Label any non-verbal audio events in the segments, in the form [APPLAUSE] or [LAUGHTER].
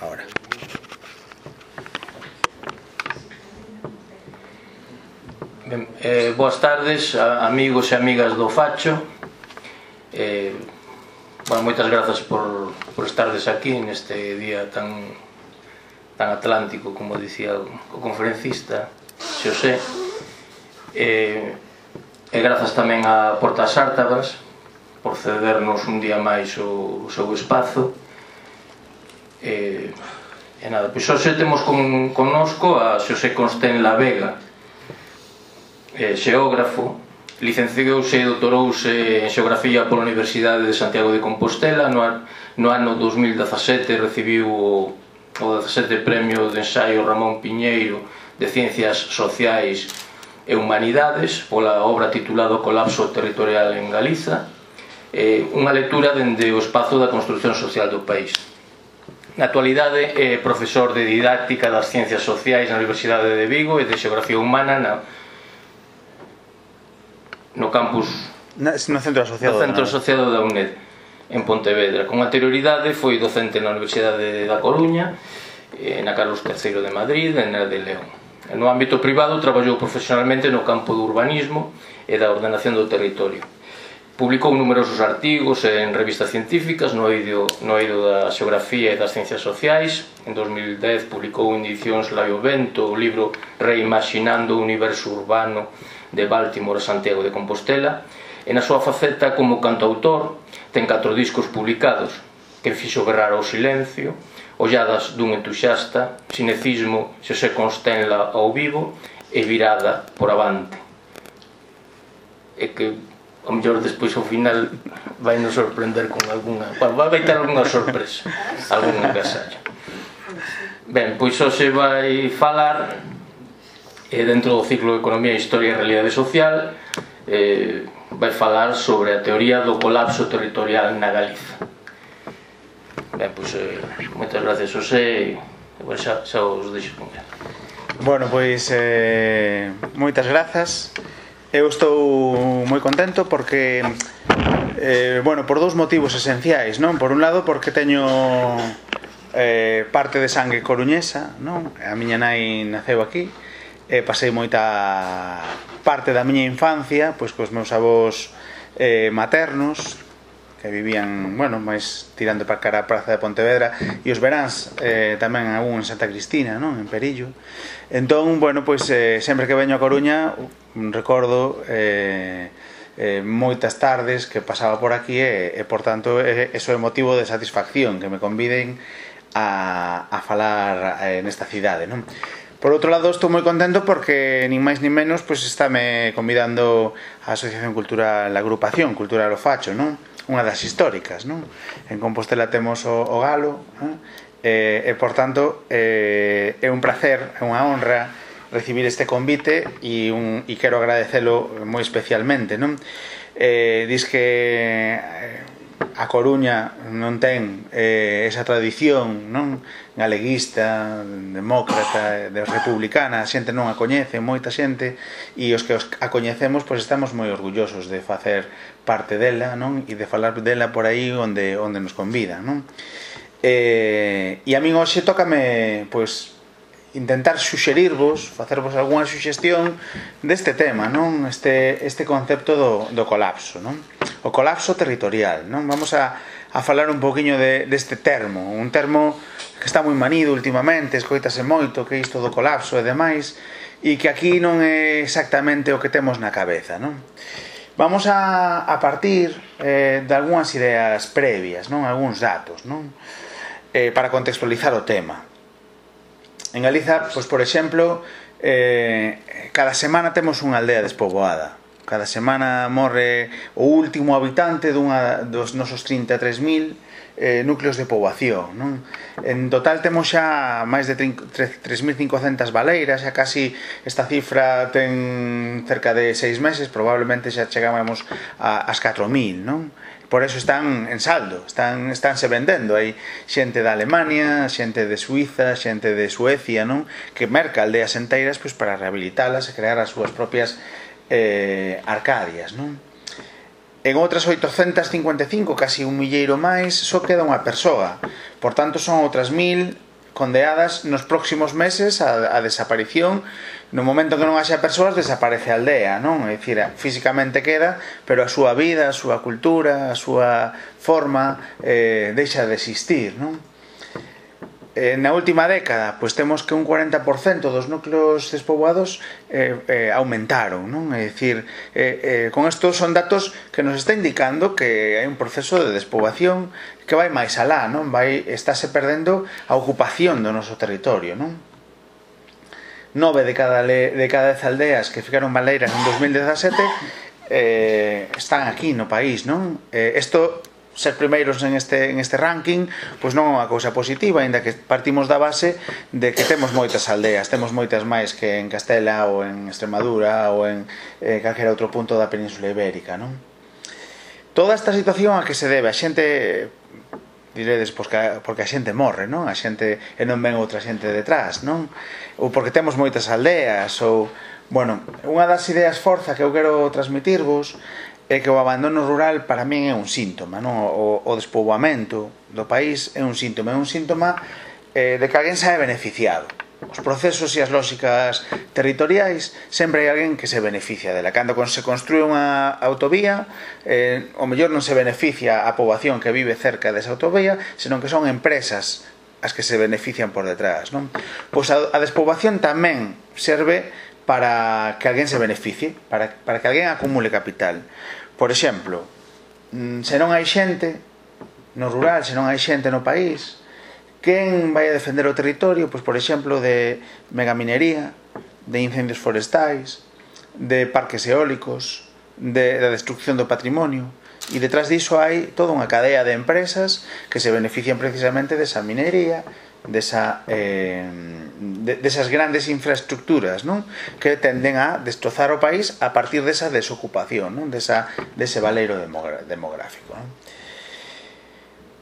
ahora. Ben, eh, boas tardes, a, amigos e amigas do Facho. Eh, bueno, moitas grazas por, por estardes aquí neste día tan tan atlántico, como dicía o conferencista Xosé. Eh, e grazas tamén a Portas Ártabas por cedernos un día máis o, o seu espazo eh, e nada, pois hoxe temos con, conosco a Xosé Consten La Vega, eh, xeógrafo, licenciouse e doutorouse en Xeografía pola Universidade de Santiago de Compostela no, no ano 2017 recibiu o, o 17 Premio de Ensaio Ramón Piñeiro de Ciencias Sociais e Humanidades pola obra titulado Colapso Territorial en Galiza eh, unha lectura dende o espazo da construción social do país. Na actualidade é profesor de didáctica das ciencias sociais na Universidade de Vigo e de xeografía humana na, no campus na, no centro asociado, no centro asociado da UNED en Pontevedra. Con anterioridade foi docente na Universidade da Coruña, eh, na Carlos III de Madrid e na de León. No ámbito privado traballou profesionalmente no campo do urbanismo e da ordenación do territorio Publicou numerosos artigos en revistas científicas no eido, no eido da xeografía e das ciencias sociais. En 2010 publicou en edicións Laio Vento o libro Reimaginando o universo urbano de Baltimore a Santiago de Compostela. E na súa faceta como cantautor ten catro discos publicados que fixo berrar ao silencio, Olladas dun entusiasta, Cinecismo, Xosé Constenla ao vivo e Virada por avante. E que o mellor despois ao final vai nos sorprender con alguna bueno, vai ter alguna sorpresa algún engasallo ben, pois hoxe vai falar eh, dentro do ciclo de Economía, Historia e Realidade Social eh, vai falar sobre a teoría do colapso territorial na Galiza. Ben, pois eh, moitas gracias José e bueno, xa, xa os deixo con Bueno, pois eh, moitas grazas eu estou moi contento porque eh, bueno, por dous motivos esenciais, non? Por un lado porque teño eh, parte de sangue coruñesa, non? A miña nai naceu aquí, e pasei moita parte da miña infancia, pois cos meus avós eh, maternos, que vivían, bueno, máis tirando para cara a Praza de Pontevedra e os veráns eh, tamén algún en Santa Cristina, non? En Perillo. Entón, bueno, pois eh, sempre que veño a Coruña recordo eh, eh, moitas tardes que pasaba por aquí e, e por tanto, eh, eso é motivo de satisfacción que me conviden a, a falar eh, nesta cidade, non? Por outro lado, estou moi contento porque, nin máis nin menos, pois estáme convidando a Asociación Cultural, a agrupación Cultural O Facho, non? Unha das históricas, non? En Compostela temos o, o Galo, non? Eh, e, por tanto, eh, é un placer, é unha honra recibir este convite e, un, e quero agradecelo moi especialmente non? Eh, diz que eh, a Coruña non ten eh, esa tradición non galeguista, demócrata, de republicana, a xente non a coñece, moita xente, e os que os a coñecemos pois estamos moi orgullosos de facer parte dela, non? E de falar dela por aí onde onde nos convida, non? Eh, e a min hoxe tócame pois intentar suxerirvos, facervos algunha suxestión deste tema, non? Este, este concepto do, do colapso, non? O colapso territorial, non? Vamos a, a falar un poquinho de, deste termo, un termo que está moi manido últimamente, escoitase moito que isto do colapso e demais, e que aquí non é exactamente o que temos na cabeza, non? Vamos a, a partir eh, de algunhas ideas previas, non? Alguns datos, non? Eh, para contextualizar o tema. En Galiza, pois por exemplo, eh, cada semana temos unha aldea despoboada. Cada semana morre o último habitante dunha dos nosos 33.000 eh, núcleos de poboación. Non? En total temos xa máis de 3.500 baleiras, xa casi esta cifra ten cerca de 6 meses, probablemente xa chegamos as 4.000, non? por eso están en saldo, están estánse vendendo, hai xente da Alemania, xente de Suiza, xente de Suecia, non? Que merca aldeas enteiras pois para rehabilitalas e crear as súas propias eh, Arcadias, non? En outras 855, casi un milleiro máis, só queda unha persoa. Por tanto, son outras mil condeadas nos próximos meses a, a desaparición no momento que non haxa persoas desaparece a aldea, non? É dicir, físicamente queda, pero a súa vida, a súa cultura, a súa forma eh, deixa de existir, non? Eh, na última década, pois temos que un 40% dos núcleos despoboados eh, eh, aumentaron, non? É dicir, eh, eh, con estos son datos que nos está indicando que hai un proceso de despoboación que vai máis alá, non? Vai, estáse perdendo a ocupación do noso territorio, non? nove de cada, de cada dez aldeas que ficaron baleiras en 2017 eh, están aquí no país, non? Eh, esto ser primeiros en este, en este ranking pois non é unha cousa positiva aínda que partimos da base de que temos moitas aldeas temos moitas máis que en Castela ou en Extremadura ou en eh, calquera outro punto da Península Ibérica non? toda esta situación a que se debe a xente diredes pois, porque a xente morre non? a xente e non ven outra xente detrás non? ou porque temos moitas aldeas ou bueno, unha das ideas forza que eu quero transmitirvos é que o abandono rural para min é un síntoma, non? O, o despoboamento do país é un síntoma, é un síntoma eh, de que alguén sae beneficiado. Os procesos e as lógicas territoriais sempre hai alguén que se beneficia dela. Cando se construe unha autovía, eh, o mellor non se beneficia a poboación que vive cerca desa autovía, senón que son empresas as que se benefician por detrás, non? Pois a, a despoboación tamén serve para que alguén se beneficie, para, para que alguén acumule capital. Por exemplo, mm, se non hai xente no rural, se non hai xente no país, quen vai a defender o territorio, pois por exemplo, de megaminería, de incendios forestais, de parques eólicos, de, da destrucción do patrimonio, E detrás diso hai toda unha cadea de empresas que se benefician precisamente desa minería, desa, eh, de, desas grandes infraestructuras non? que tenden a destrozar o país a partir desa desocupación, non? Desa, dese valero demográfico. Non?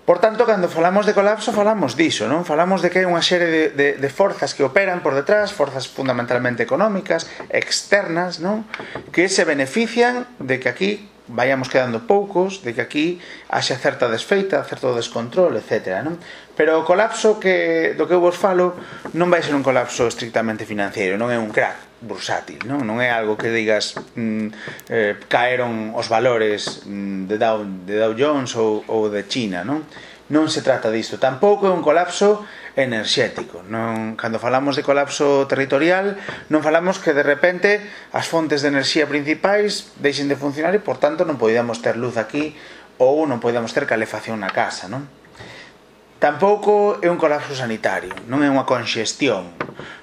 Por tanto, cando falamos de colapso, falamos diso, non? Falamos de que hai unha serie de, de, de forzas que operan por detrás, forzas fundamentalmente económicas, externas, non? Que se benefician de que aquí vayamos quedando poucos, de que aquí haxa certa desfeita, certo descontrol, etc. Non? Pero o colapso que, do que eu vos falo non vai ser un colapso estrictamente financiero, non é un crack, bursátil, non? Non é algo que digas mm, eh, caeron os valores mm, de, Dow, de Dow Jones ou, ou de China, non? Non se trata disto. Tampouco é un colapso enerxético. Non, cando falamos de colapso territorial, non falamos que de repente as fontes de enerxía principais deixen de funcionar e, por tanto, non podíamos ter luz aquí ou non podíamos ter calefacción na casa, non? Tampouco é un colapso sanitario, non é unha conxestión.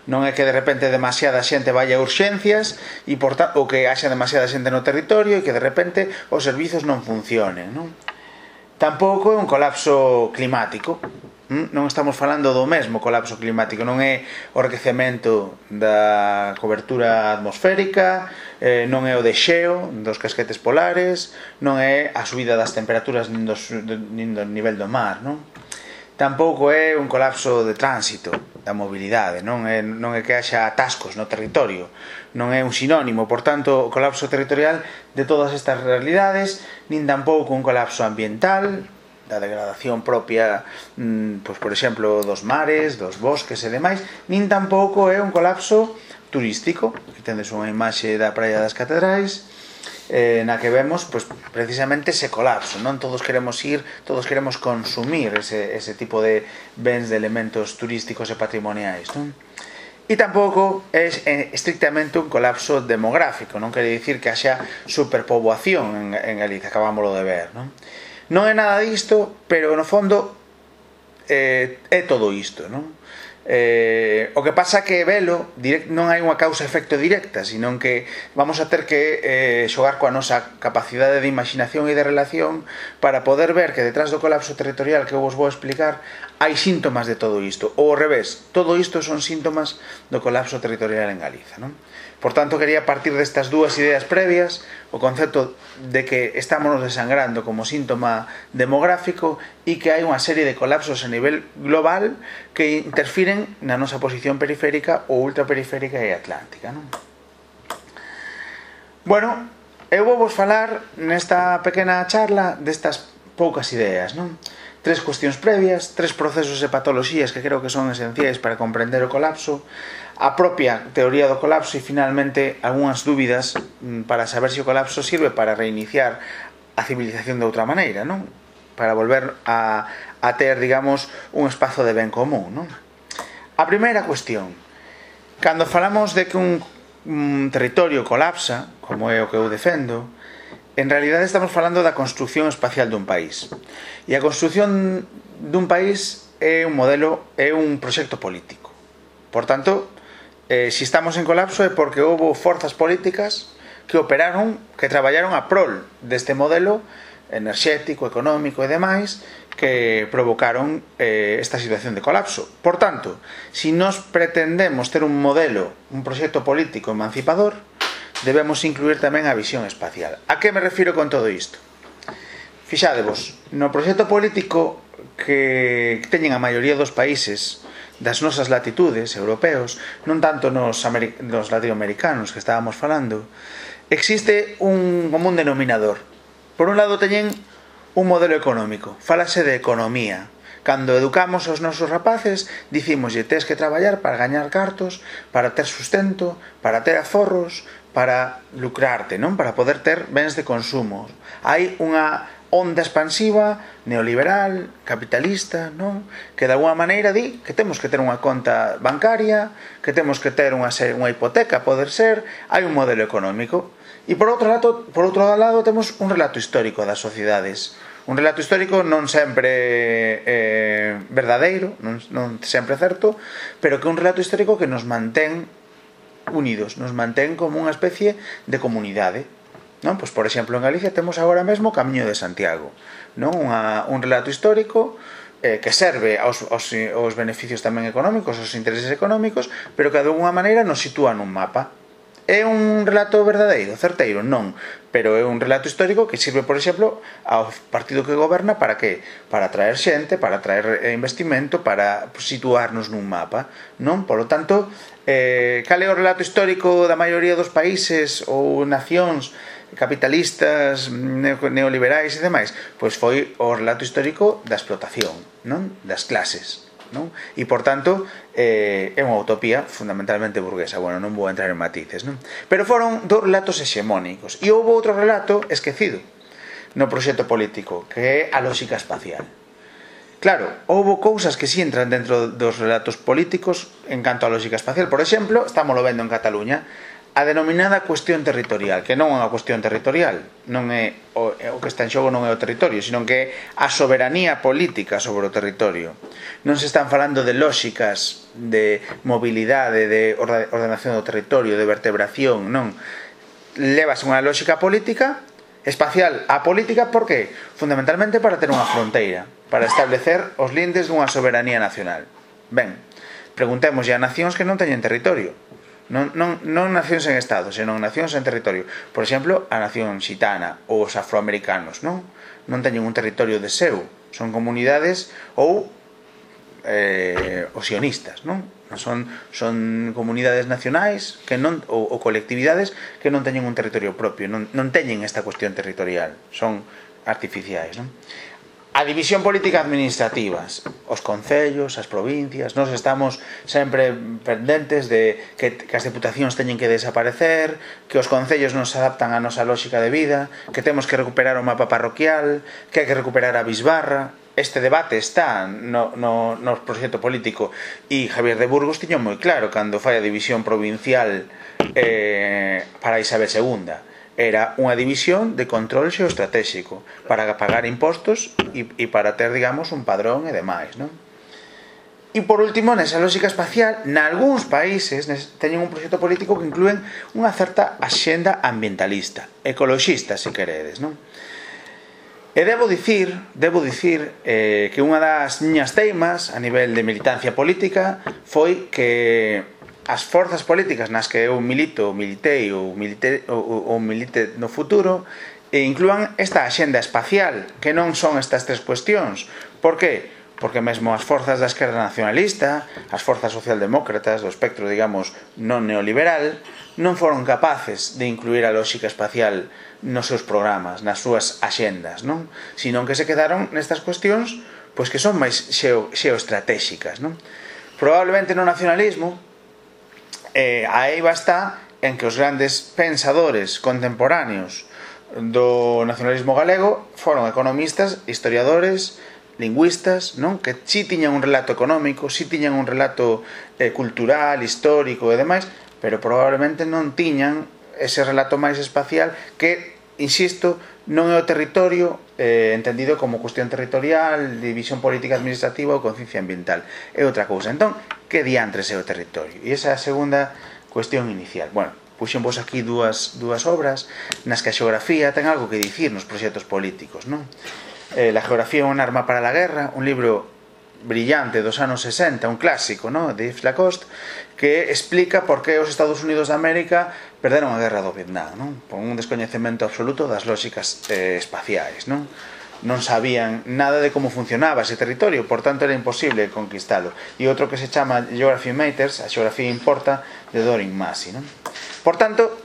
Non é que de repente demasiada xente vaya a urxencias e porta, ou que haxa demasiada xente no territorio e que de repente os servizos non funcionen, non? tampouco é un colapso climático non estamos falando do mesmo colapso climático, non é o arquecemento da cobertura atmosférica, eh, non é o deixeo dos casquetes polares, non é a subida das temperaturas nin, dos, nin do nivel do mar, non? tampouco é un colapso de tránsito da mobilidade, non é, non é que haxa atascos no territorio, non é un sinónimo, por tanto, o colapso territorial de todas estas realidades, nin tampouco un colapso ambiental, da degradación propia, pois, por exemplo, dos mares, dos bosques e demais, nin tampouco é un colapso turístico, que tendes unha imaxe da Praia das Catedrais, eh, na que vemos pues, precisamente ese colapso. Non todos queremos ir, todos queremos consumir ese, ese tipo de bens de elementos turísticos e patrimoniais. Non? E tampouco é eh, estrictamente un colapso demográfico, non quere dicir que haxa superpoboación en, en Galicia, acabámoslo de ver. Non? non é nada disto, pero no fondo eh, é todo isto. Non? Eh, o que pasa que velo direct, non hai unha causa efecto directa, senón que vamos a ter que eh, xogar coa nosa capacidade de imaginación e de relación para poder ver que detrás do colapso territorial que vos vou explicar hai síntomas de todo isto, ou ao revés, todo isto son síntomas do colapso territorial en Galiza. Non? Por tanto, quería partir destas dúas ideas previas, o concepto de que estamos desangrando como síntoma demográfico e que hai unha serie de colapsos a nivel global que interfiren na nosa posición periférica ou ultraperiférica e atlántica. Non? Bueno, eu vou vos falar nesta pequena charla destas poucas ideas, non? tres cuestións previas, tres procesos e patoloxías que creo que son esenciais para comprender o colapso, a propia teoría do colapso e finalmente algunhas dúbidas mm, para saber se o colapso sirve para reiniciar a civilización de outra maneira, non? Para volver a, a ter, digamos, un espazo de ben común, non? A primeira cuestión, cando falamos de que un, un territorio colapsa, como é o que eu defendo, en realidade estamos falando da construción espacial dun país. E a construción dun país é un modelo, é un proxecto político. Por tanto, eh, se estamos en colapso é porque houve forzas políticas que operaron, que traballaron a prol deste modelo enerxético, económico e demais que provocaron eh, esta situación de colapso. Por tanto, si nos pretendemos ter un modelo, un proxecto político emancipador, debemos incluir tamén a visión espacial. A que me refiro con todo isto? Fixadevos, no proxecto político que teñen a maioría dos países das nosas latitudes europeos, non tanto nos, nos latinoamericanos que estábamos falando, existe un común denominador. Por un lado teñen un modelo económico, falase de economía. Cando educamos aos nosos rapaces, dicimoslle tes que traballar para gañar cartos, para ter sustento, para ter aforros, para lucrarte, non? Para poder ter bens de consumo. Hai unha onda expansiva, neoliberal, capitalista, non? Que de alguma maneira di que temos que ter unha conta bancaria, que temos que ter unha, unha hipoteca, poder ser, hai un modelo económico. E por outro lado, por outro lado temos un relato histórico das sociedades, un relato histórico non sempre eh, verdadeiro, non, non sempre certo, pero que é un relato histórico que nos mantén unidos, nos mantén como unha especie de comunidade. Non? Pois, por exemplo, en Galicia temos agora mesmo o Camiño de Santiago, non Unha, un relato histórico eh, que serve aos, aos, aos beneficios tamén económicos, aos intereses económicos, pero que de alguna maneira nos sitúa nun mapa. É un relato verdadeiro, certeiro, non, pero é un relato histórico que sirve, por exemplo, ao partido que goberna para que? Para atraer xente, para atraer eh, investimento, para situarnos nun mapa, non? Por lo tanto, eh, cal é o relato histórico da maioría dos países ou nacións capitalistas, neoliberais e demais, pois foi o relato histórico da explotación, non? Das clases, non? E por tanto, eh, é unha utopía fundamentalmente burguesa. Bueno, non vou entrar en matices, non? Pero foron dos relatos hexemónicos. E houve outro relato esquecido no proxecto político, que é a lógica espacial. Claro, houve cousas que si sí entran dentro dos relatos políticos en canto á lógica espacial. Por exemplo, estamos lo vendo en Cataluña, a denominada cuestión territorial, que non é unha cuestión territorial, non é o, o que está en xogo non é o territorio, sino que é a soberanía política sobre o territorio. Non se están falando de lóxicas de mobilidade, de ordenación do territorio, de vertebración, non. Levas unha lóxica política, espacial a política, por qué? Fundamentalmente para ter unha fronteira, para establecer os lindes dunha soberanía nacional. Ben, preguntemos a nacións que non teñen territorio Non, non, non nacións en Estado, senón nacións en territorio. Por exemplo, a nación xitana ou os afroamericanos, non? Non teñen un territorio de seu, son comunidades ou eh, os sionistas, non? Son, son comunidades nacionais que non, ou, ou colectividades que non teñen un territorio propio, non, non teñen esta cuestión territorial, son artificiais, non? a división política administrativas os concellos, as provincias nós estamos sempre pendentes de que, que as deputacións teñen que desaparecer que os concellos non se adaptan á nosa lógica de vida que temos que recuperar o mapa parroquial que hai que recuperar a bisbarra. Este debate está no, no, no proxecto político e Javier de Burgos tiño moi claro cando fai a división provincial eh, para Isabel II era unha división de control xeoestratégico para pagar impostos e, e para ter, digamos, un padrón e demais, non? E por último, nesa lógica espacial, nalgúns países teñen un proxecto político que incluen unha certa axenda ambientalista, ecoloxista, se queredes, non? E debo dicir, debo dicir eh, que unha das miñas teimas a nivel de militancia política foi que as forzas políticas nas que eu milito, militei ou milite, ou, ou milite no futuro e inclúan esta axenda espacial, que non son estas tres cuestións. Por que? Porque mesmo as forzas da esquerda nacionalista, as forzas socialdemócratas do espectro, digamos, non neoliberal, non foron capaces de incluir a lógica espacial nos seus programas, nas súas axendas, non? sino que se quedaron nestas cuestións pois que son máis xeo, xeoestratégicas, non? Probablemente no nacionalismo, E aí basta en que os grandes pensadores contemporáneos do nacionalismo galego foron economistas, historiadores, lingüistas, non? Que si tiñan un relato económico, si tiñan un relato eh, cultural, histórico e demais, pero probablemente non tiñan ese relato máis espacial que, insisto, non é o territorio eh, entendido como cuestión territorial, división política administrativa ou conciencia ambiental. É outra cousa. Entón, que diantres é o territorio? E esa é a segunda cuestión inicial. Bueno, puxen vos aquí dúas, dúas obras nas que a xeografía ten algo que dicir nos proxectos políticos, non? Eh, la geografía é un arma para la guerra, un libro brillante dos anos 60, un clásico, ¿no? de Yves Lacoste, que explica por que os Estados Unidos de América perderon a guerra do Vietnam, non? Por un descoñecemento absoluto das lóxicas eh, espaciais, non? Non sabían nada de como funcionaba ese territorio, por tanto era imposible conquistalo. E outro que se chama Geography Matters, a xeografía importa, de Dorin Massey, non? Por tanto,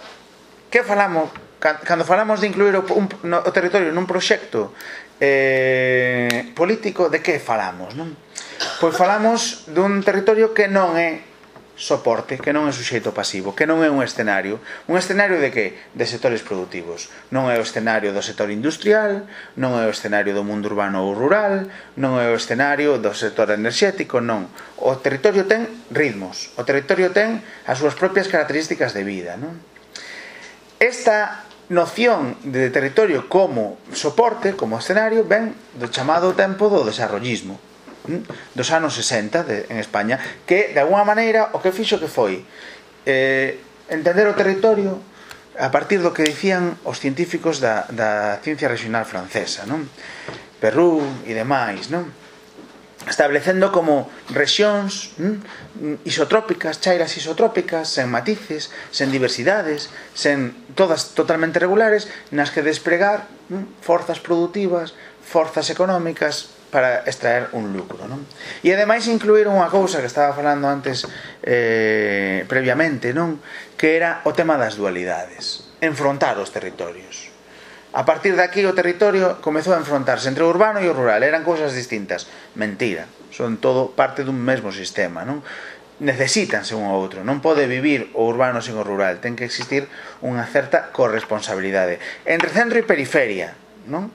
que falamos cando falamos de incluir o, un, no, o territorio nun proxecto eh, político, de que falamos, non? Pois falamos dun territorio que non é soporte que non é suxeito pasivo, que non é un escenario. Un escenario de que? De sectores produtivos. Non é o escenario do sector industrial, non é o escenario do mundo urbano ou rural, non é o escenario do sector enerxético, non. O territorio ten ritmos, o territorio ten as súas propias características de vida. Non? Esta noción de territorio como soporte, como escenario, ven do chamado tempo do desarrollismo, Mm, dos anos 60 de, en España que de alguna maneira o que fixo que foi eh, entender o territorio a partir do que dicían os científicos da, da ciencia regional francesa non? Perú e demais non? establecendo como rexións mm, isotrópicas, chairas isotrópicas, sen matices, sen diversidades, sen todas totalmente regulares, nas que despregar mm, forzas produtivas, forzas económicas, para extraer un lucro non? e ademais incluir unha cousa que estaba falando antes eh, previamente non? Que era o tema das dualidades enfrontar os territorios. A partir de aquí o territorio comezou a enfrontarse entre o urbano e o rural eran cousas distintas. Mentira son todo parte dun mesmo sistema non? Necesitanse un ao outro, non pode vivir o urbano sen o rural, ten que existir unha certa corresponsabilidade. Entre centro e periferia, non?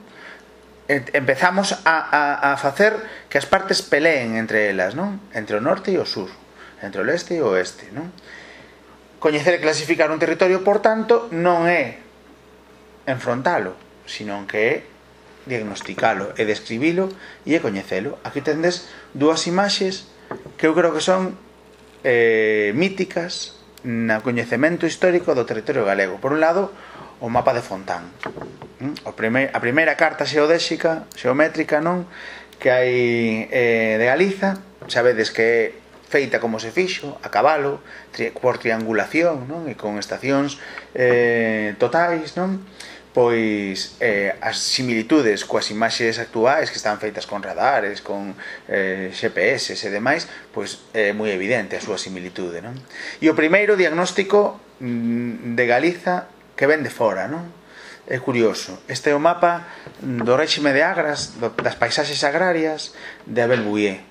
empezamos a, a, a facer que as partes peleen entre elas, non? Entre o norte e o sur, entre o leste e o oeste, non? Coñecer e clasificar un territorio, por tanto, non é enfrontalo, sino que é diagnosticalo, é describilo e é coñecelo. Aquí tendes dúas imaxes que eu creo que son eh, míticas na coñecemento histórico do territorio galego. Por un lado, o mapa de Fontán, O primeir, a primeira carta xeodésica, xeométrica, non? Que hai eh, de Galiza, sabedes que é feita como se fixo, a cabalo, tri, por triangulación, non? E con estacións eh, totais, non? pois eh, as similitudes coas imaxes actuais que están feitas con radares, con eh, GPS e demais, pois é eh, moi evidente a súa similitude, non? E o primeiro diagnóstico mm, de Galiza que ven de fora, non? é curioso. Este é o mapa do réxime de Agras, das paisaxes agrarias de Abel Bouillet,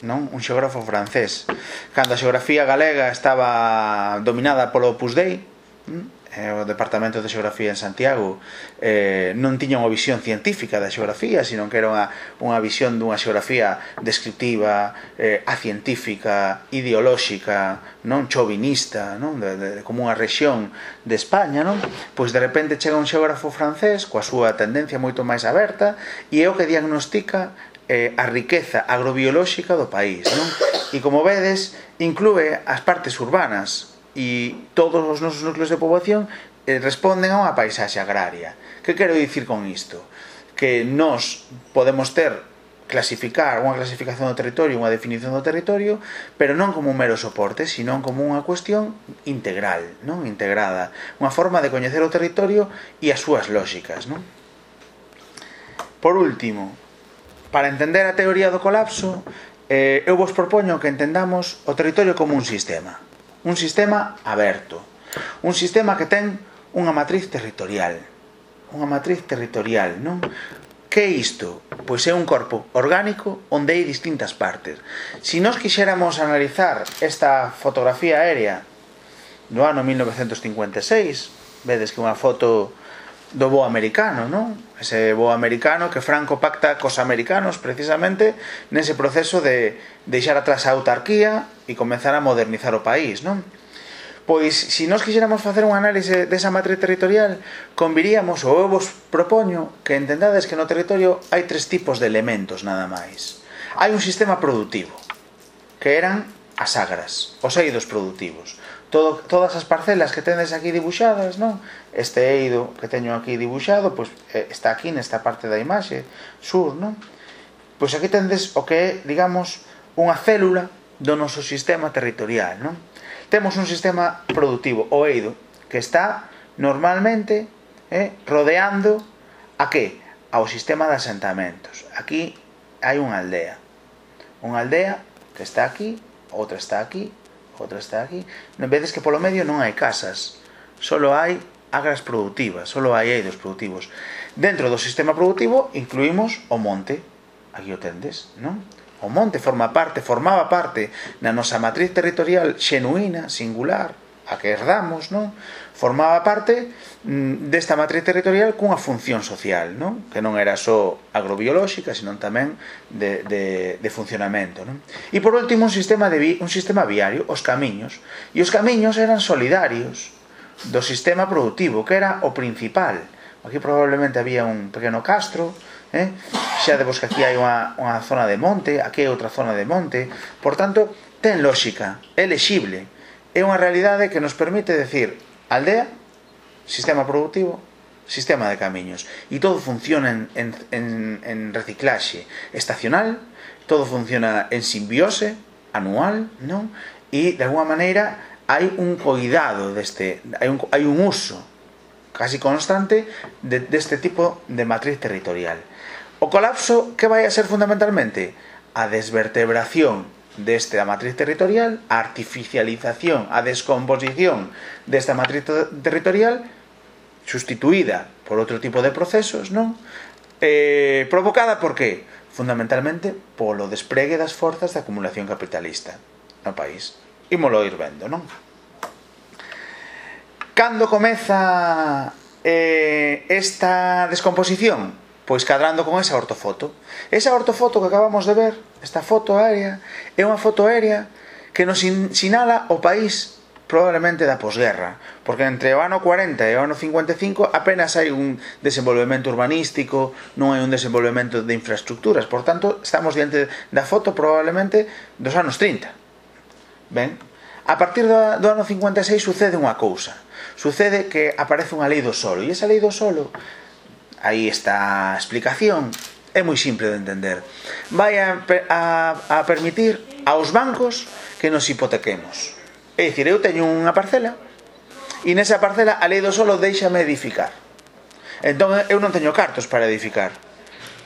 non? Un xeógrafo francés. Cando a xeografía galega estaba dominada polo Opus Dei, non? eh, o Departamento de Xeografía en Santiago eh, non tiña unha visión científica da xeografía, sino que era unha, unha visión dunha xeografía descriptiva, eh, acientífica, ideolóxica, non chauvinista, non? De, de, como unha rexión de España, non? Pois de repente chega un xeógrafo francés coa súa tendencia moito máis aberta e é o que diagnostica eh, a riqueza agrobiolóxica do país, non? E como vedes, inclúe as partes urbanas, e todos os nosos núcleos de poboación eh, responden a unha paisaxe agraria. Que quero dicir con isto? Que nós podemos ter clasificar unha clasificación do territorio, unha definición do territorio, pero non como un mero soporte, sino como unha cuestión integral, non integrada, unha forma de coñecer o territorio e as súas lógicas. non? Por último, para entender a teoría do colapso, eh, eu vos propoño que entendamos o territorio como un sistema un sistema aberto, un sistema que ten unha matriz territorial, unha matriz territorial, non? Que é isto? Pois é un corpo orgánico onde hai distintas partes. Si nós quixéramos analizar esta fotografía aérea do ano 1956, vedes que unha foto do bo americano, non? Ese bo americano que Franco pacta cos americanos precisamente nese proceso de deixar atrás a autarquía e comenzar a modernizar o país, non? Pois, se nós quixéramos facer un análise desa matriz territorial, conviríamos, ou eu vos propoño, que entendades que no territorio hai tres tipos de elementos nada máis. Hai un sistema productivo, que eran as agras, os eidos productivos. Todo, todas as parcelas que tendes aquí dibuixadas, non? este eido que teño aquí dibuixado, pois está aquí nesta parte da imaxe, sur, non? Pois aquí tendes o que é, digamos, unha célula do noso sistema territorial, non? Temos un sistema productivo, o eido, que está normalmente eh, rodeando a que? Ao sistema de asentamentos. Aquí hai unha aldea. Unha aldea que está aquí, outra está aquí, outra está aquí. Non vedes que polo medio non hai casas, solo hai agras productivas, solo hai eidos productivos. Dentro do sistema productivo incluímos o monte, aquí o tendes, non? O monte forma parte, formaba parte na nosa matriz territorial xenuína, singular, a que herdamos, non? Formaba parte mm, desta matriz territorial cunha función social, non? Que non era só agrobiolóxica, senón tamén de, de, de funcionamento, non? E por último, un sistema, de, un sistema viario, os camiños. E os camiños eran solidarios, do sistema productivo, que era o principal. Aquí probablemente había un pequeno castro, eh? xa de vos que aquí hai unha, unha zona de monte, aquí hai outra zona de monte, por tanto, ten lógica, é lexible, é unha realidade que nos permite decir aldea, sistema productivo, sistema de camiños, e todo funciona en, en, en, en reciclaxe estacional, todo funciona en simbiose, anual, non? E, de alguma maneira, hai un coidado deste, hai un, hai un uso casi constante de, deste tipo de matriz territorial. O colapso que vai a ser fundamentalmente a desvertebración deste da matriz territorial, a artificialización, a descomposición desta matriz territorial sustituída por outro tipo de procesos, non? Eh, provocada por que? Fundamentalmente polo despregue das forzas de acumulación capitalista no país ímolo ir vendo, non? Cando comeza eh, esta descomposición? Pois cadrando con esa ortofoto. Esa ortofoto que acabamos de ver, esta foto aérea, é unha foto aérea que nos sinala o país probablemente da posguerra, porque entre o ano 40 e o ano 55 apenas hai un desenvolvemento urbanístico, non hai un desenvolvemento de infraestructuras, por tanto, estamos diante da foto probablemente dos anos 30 Ben? A partir do, do ano 56 sucede unha cousa. Sucede que aparece unha lei do solo. E esa lei do solo, aí está a explicación, é moi simple de entender. Vai a, a, a permitir aos bancos que nos hipotequemos. É dicir, eu teño unha parcela e nesa parcela a lei do solo deixame edificar. Entón eu non teño cartos para edificar.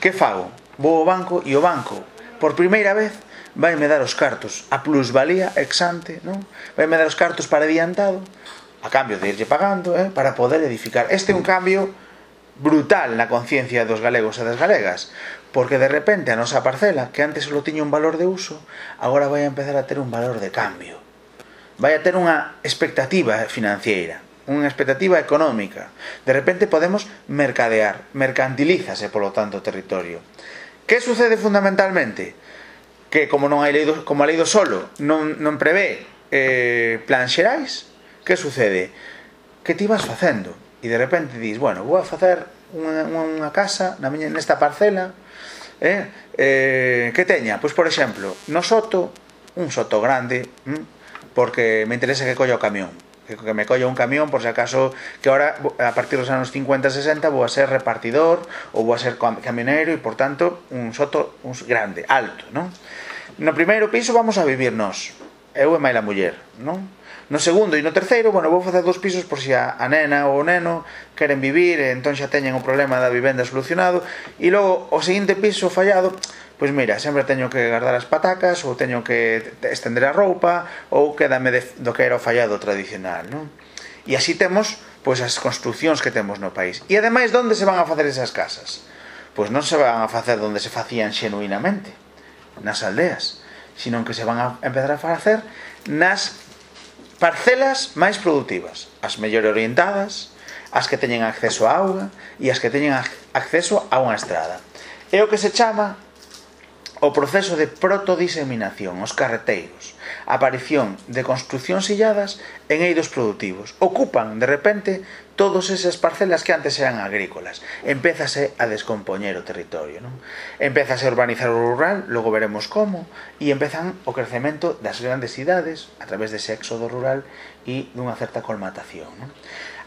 Que fago? Vou ao banco e o banco, por primeira vez, vaime dar os cartos a plusvalía exante, non? Vaime dar os cartos para adiantado, a cambio de irlle pagando, eh, para poder edificar. Este é un cambio brutal na conciencia dos galegos e das galegas, porque de repente a nosa parcela, que antes só tiña un valor de uso, agora vai a empezar a ter un valor de cambio. Vai a ter unha expectativa financiera, unha expectativa económica. De repente podemos mercadear, mercantilízase polo tanto o territorio. Que sucede fundamentalmente? que como non hai lei do, como a lei do solo non, non prevé eh, plan xerais, que sucede? Que ti vas facendo e de repente dis, bueno, vou a facer unha, unha casa na miña, nesta parcela eh, eh, que teña, pois por exemplo, no soto un soto grande hm, porque me interesa que colla o camión que me colla un camión por se si acaso que ahora a partir dos anos 50 60 vou a ser repartidor ou vou a ser camionero e por tanto un soto un grande, alto, non? No primeiro piso vamos a vivir nós, eu e máis a muller, non? No segundo e no terceiro, bueno, vou facer dous pisos por si a, a nena ou o neno queren vivir, e entón xa teñen o problema da vivenda solucionado, e logo o seguinte piso fallado, pois mira, sempre teño que guardar as patacas, ou teño que estender a roupa, ou quedame de, do que era o fallado tradicional, non? E así temos pois as construccións que temos no país. E ademais, onde se van a facer esas casas? Pois non se van a facer onde se facían xenuinamente nas aldeas, sino que se van a empezar a facer nas parcelas máis productivas, as mellor orientadas, as que teñen acceso a auga e as que teñen acceso a unha estrada. É o que se chama o proceso de protodiseminación, os carreteiros, a aparición de construcións illadas en eidos productivos. Ocupan, de repente, todas esas parcelas que antes eran agrícolas. Empézase a descompoñer o territorio, non? Empézase a urbanizar o rural, logo veremos como, e empezan o crecemento das grandes cidades a través dese éxodo rural e dunha certa colmatación, non?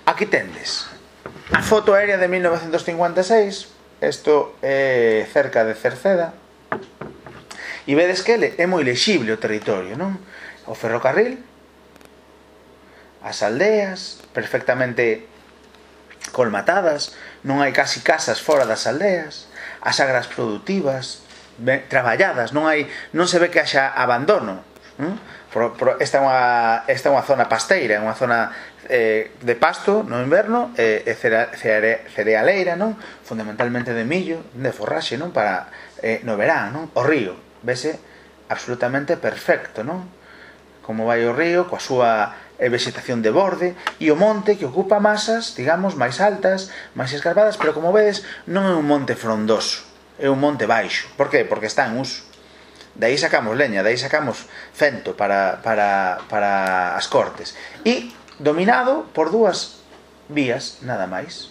Aquí tendes a foto aérea de 1956, isto é cerca de Cerceda, e vedes que é moi lexible o territorio, non? O ferrocarril as aldeas, perfectamente colmatadas, non hai casi casas fora das aldeas, as agras produtivas, ben, traballadas, non hai non se ve que haxa abandono. Hm? Non? Pro, pro, esta é unha esta é unha zona pasteira, é unha zona eh, de pasto no inverno e eh, cere, cerealeira, non? Fundamentalmente de millo, de forraxe, non? Para eh, no verán, non? O río, vese absolutamente perfecto, non? Como vai o río coa súa e vegetación de borde e o monte que ocupa masas, digamos, máis altas, máis escarpadas, pero como vedes non é un monte frondoso, é un monte baixo. Por que? Porque está en uso. De aí sacamos leña, de aí sacamos fento para, para, para as cortes. E dominado por dúas vías, nada máis.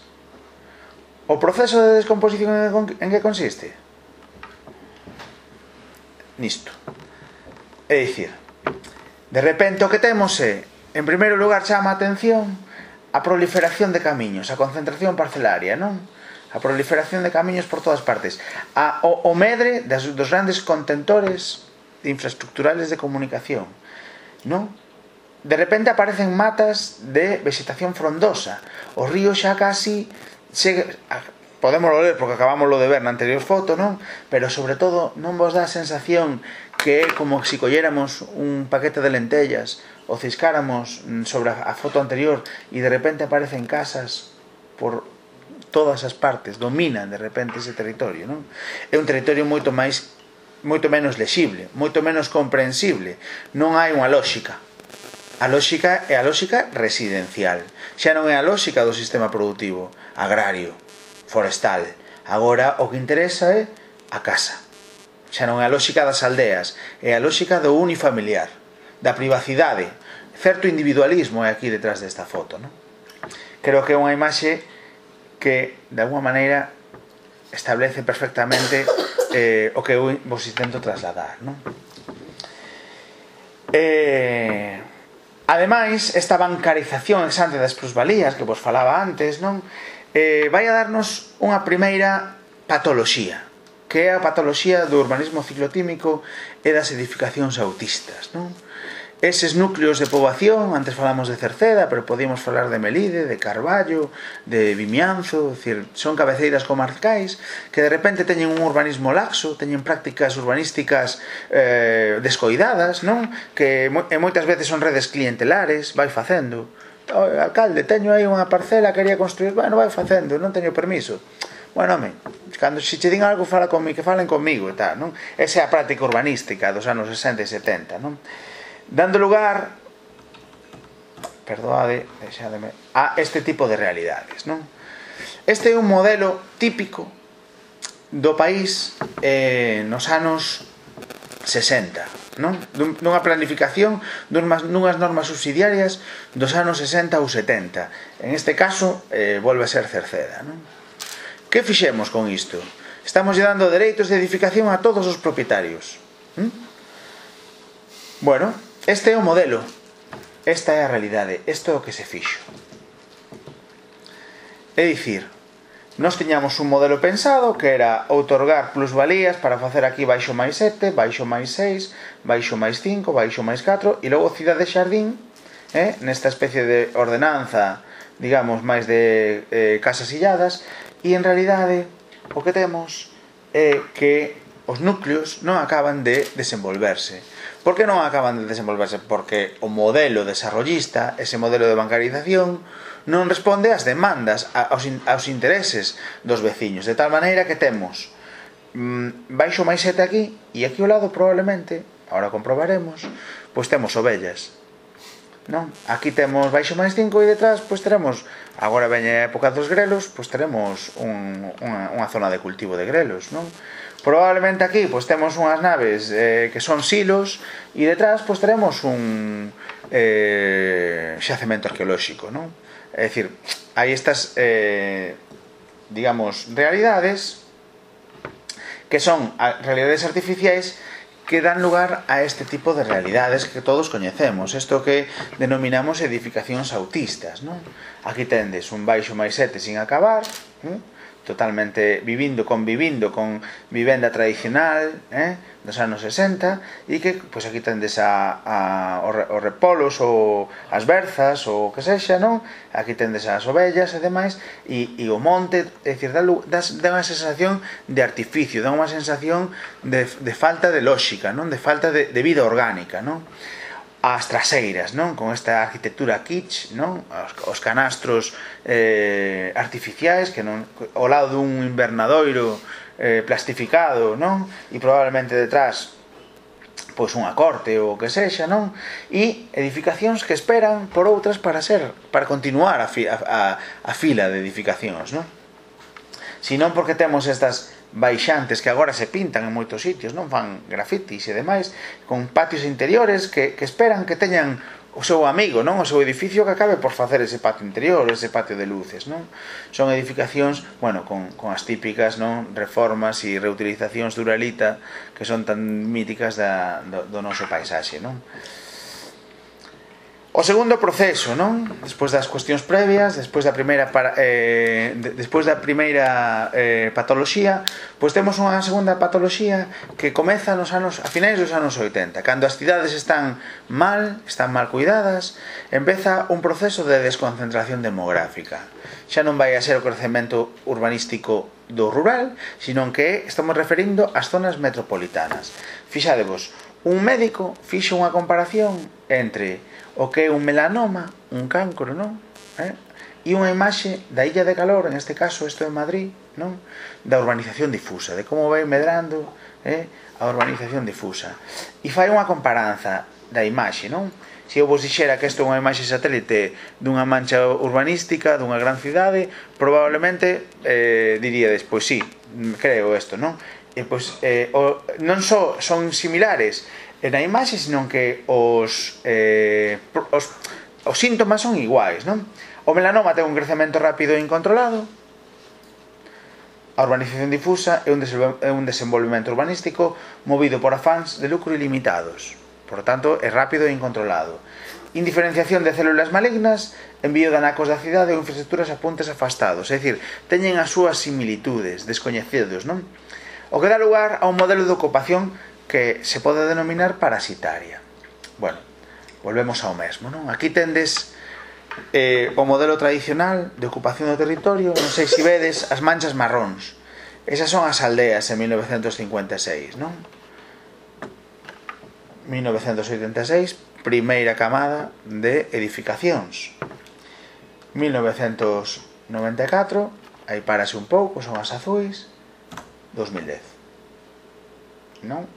O proceso de descomposición en que consiste? Nisto. É dicir, de repente o que temos é En primeiro lugar, chama a atención a proliferación de camiños, a concentración parcelaria, non? A proliferación de camiños por todas partes. A, o, o medre das, dos grandes contentores infraestructurales de comunicación, non? De repente aparecen matas de vegetación frondosa. O río xa casi chega, podemos ler porque acabamos lo de ver na anterior foto, non? Pero sobre todo non vos dá a sensación que é como se si colléramos un paquete de lentellas o ciscáramos mm, sobre a foto anterior e de repente aparecen casas por todas as partes, dominan de repente ese territorio, non? É un territorio moito máis moito menos lexible, moito menos comprensible. Non hai unha lógica, A lógica é a lógica residencial. Xa non é a lógica do sistema productivo agrario forestal. Agora o que interesa é a casa. Xa non é a lógica das aldeas, é a lógica do unifamiliar, da privacidade. Certo individualismo é aquí detrás desta foto, non? Creo que é unha imaxe que, de alguma maneira, establece perfectamente eh, o que eu vos intento trasladar, non? Eh, ademais, esta bancarización exante das plusvalías que vos falaba antes, non? eh, vai a darnos unha primeira patoloxía que é a patoloxía do urbanismo ciclotímico e das edificacións autistas non? eses núcleos de poboación antes falamos de Cerceda pero podíamos falar de Melide, de Carballo de Vimianzo decir, son cabeceiras comarcais que de repente teñen un urbanismo laxo teñen prácticas urbanísticas eh, descoidadas non? que e moitas veces son redes clientelares vai facendo alcalde, teño aí unha parcela, quería construir, bueno, vai facendo, non teño permiso. Bueno, home, cando se che din algo fala comigo, que falen comigo e tal, non? Esa é a práctica urbanística dos anos 60 e 70, non? Dando lugar perdoade, deixademe, a este tipo de realidades, non? Este é un modelo típico do país eh, nos anos 60 non? Nunha dunha planificación dunhas, dunhas normas subsidiarias dos anos 60 ou 70 en este caso eh, volve a ser Cerceda non? que fixemos con isto? estamos lle dando dereitos de edificación a todos os propietarios ¿Mm? bueno, este é o modelo esta é a realidade, isto é o que se fixo é dicir, Nos tiñamos un modelo pensado que era outorgar plusvalías para facer aquí baixo máis 7, baixo máis 6, baixo máis 5, baixo máis 4 e logo cidade xardín eh, nesta especie de ordenanza digamos, máis de eh, casas illadas e en realidade o que temos é que os núcleos non acaban de desenvolverse. Por que non acaban de desenvolverse? Porque o modelo desarrollista, ese modelo de bancarización, non responde ás demandas, aos, aos intereses dos veciños. De tal maneira que temos mmm, baixo máis sete aquí e aquí ao lado probablemente, ahora comprobaremos, pois temos ovellas. Non? Aquí temos baixo máis 5 e detrás pois teremos, agora veña a época dos grelos, pois teremos un, unha, unha zona de cultivo de grelos, non? Probablemente aquí pues temos unhas naves eh, que son silos e detrás pues teremos un eh, xacemento arqueolóxico, non? É dicir, hai estas eh, digamos, realidades que son realidades artificiais que dan lugar a este tipo de realidades que todos coñecemos, isto que denominamos edificacións autistas, non? Aquí tendes un baixo máis sete sin acabar, non? totalmente vivindo, convivindo con vivenda tradicional eh, dos anos 60 e que pois aquí tendes a, a os repolos ou as berzas ou que sexa, non? Aquí tendes as ovellas e demais e, e o monte, é dicir, dá, dá, dá unha sensación de artificio, dá unha sensación de, de falta de lógica, non? De falta de, de vida orgánica, non? as traseiras, non? Con esta arquitectura kitsch, non? Os, os canastros eh, artificiais que non ao lado dun invernadoiro eh, plastificado, non? E probablemente detrás pois unha corte ou o que sexa, non? E edificacións que esperan por outras para ser para continuar a, fi, a, a, a fila de edificacións, non? Sinón porque temos estas baixantes que agora se pintan en moitos sitios, non fan grafitis e demais, con patios interiores que, que esperan que teñan o seu amigo, non o seu edificio que acabe por facer ese patio interior, ese patio de luces, non? Son edificacións, bueno, con, con as típicas, non, reformas e reutilizacións duralita que son tan míticas da, do, do noso paisaxe, non? O segundo proceso, non? Despois das cuestións previas, despois da primeira para, eh, despois da primeira eh, patoloxía, pois temos unha segunda patoloxía que comeza nos anos a finais dos anos 80, cando as cidades están mal, están mal cuidadas, empeza un proceso de desconcentración demográfica. Xa non vai a ser o crecemento urbanístico do rural, sino que estamos referindo ás zonas metropolitanas. Fixadevos, un médico fixe unha comparación entre o que é un melanoma, un cancro, non? Eh? E unha imaxe da Illa de Calor, en este caso, isto é Madrid, non? Da urbanización difusa, de como vai medrando eh? a urbanización difusa. E fai unha comparanza da imaxe, non? Se eu vos dixera que isto é unha imaxe satélite dunha mancha urbanística, dunha gran cidade, probablemente eh, diríades, pois sí, creo isto, non? E, pois, eh, o, non só so, son similares, e na imaxe, senón que os, eh, os, os síntomas son iguais, non? O melanoma ten un crecemento rápido e incontrolado, a urbanización difusa é un, é un desenvolvemento urbanístico movido por afáns de lucro ilimitados, por tanto, é rápido e incontrolado. Indiferenciación de células malignas, envío de anacos da cidade ou infraestructuras a puntes afastados, é dicir, teñen as súas similitudes, descoñecidos, non? O que dá lugar a un modelo de ocupación que se pode denominar parasitaria. Bueno, volvemos ao mesmo, non? Aquí tendes eh, o modelo tradicional de ocupación do territorio, non sei se vedes as manchas marróns. Esas son as aldeas en 1956, non? 1986, primeira camada de edificacións. 1994, aí parase un pouco, son as azuis, 2010. Non?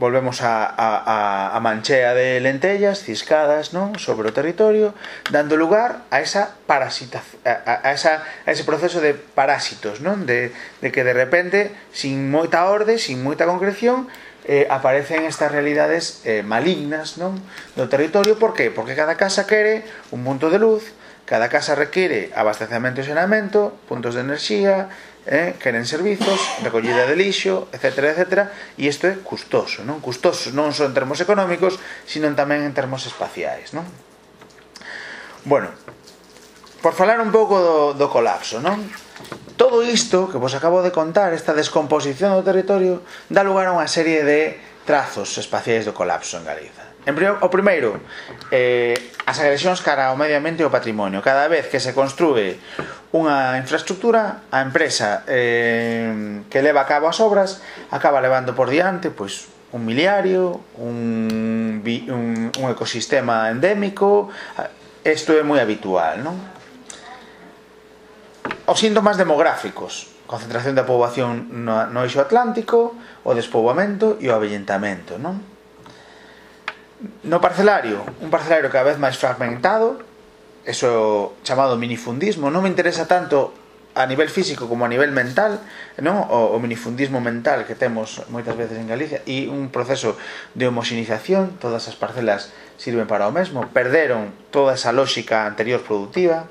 volvemos a, a, a manchea de lentellas ciscadas non sobre o territorio dando lugar a esa parasita a, a, esa, a ese proceso de parásitos non de, de que de repente sin moita orde sin moita concreción eh, aparecen estas realidades eh, malignas non do territorio. Por qué? porque cada casa quere un punto de luz cada casa require abastecemento e xenamento puntos de enerxía eh, queren servizos, recollida de lixo, etc, etc, e isto é custoso, non? Custoso non só en termos económicos, sino tamén en termos espaciais, non? Bueno, por falar un pouco do, do colapso, non? Todo isto que vos acabo de contar, esta descomposición do territorio, dá lugar a unha serie de trazos espaciais do colapso en Galiza. En primeiro, o primeiro, eh, as agresións cara ao medio ambiente e ao patrimonio. Cada vez que se construe unha infraestructura, a empresa eh, que leva a cabo as obras acaba levando por diante pois un miliario, un, un, un ecosistema endémico, isto é moi habitual, non? Os síntomas demográficos, concentración da poboación no, no eixo atlántico, o despoboamento e o avellentamento, non? No parcelario, un parcelario cada vez máis fragmentado, eso chamado minifundismo, non me interesa tanto a nivel físico como a nivel mental, non? O, o minifundismo mental que temos moitas veces en Galicia e un proceso de homoxinización, todas as parcelas sirven para o mesmo, perderon toda esa lógica anterior productiva,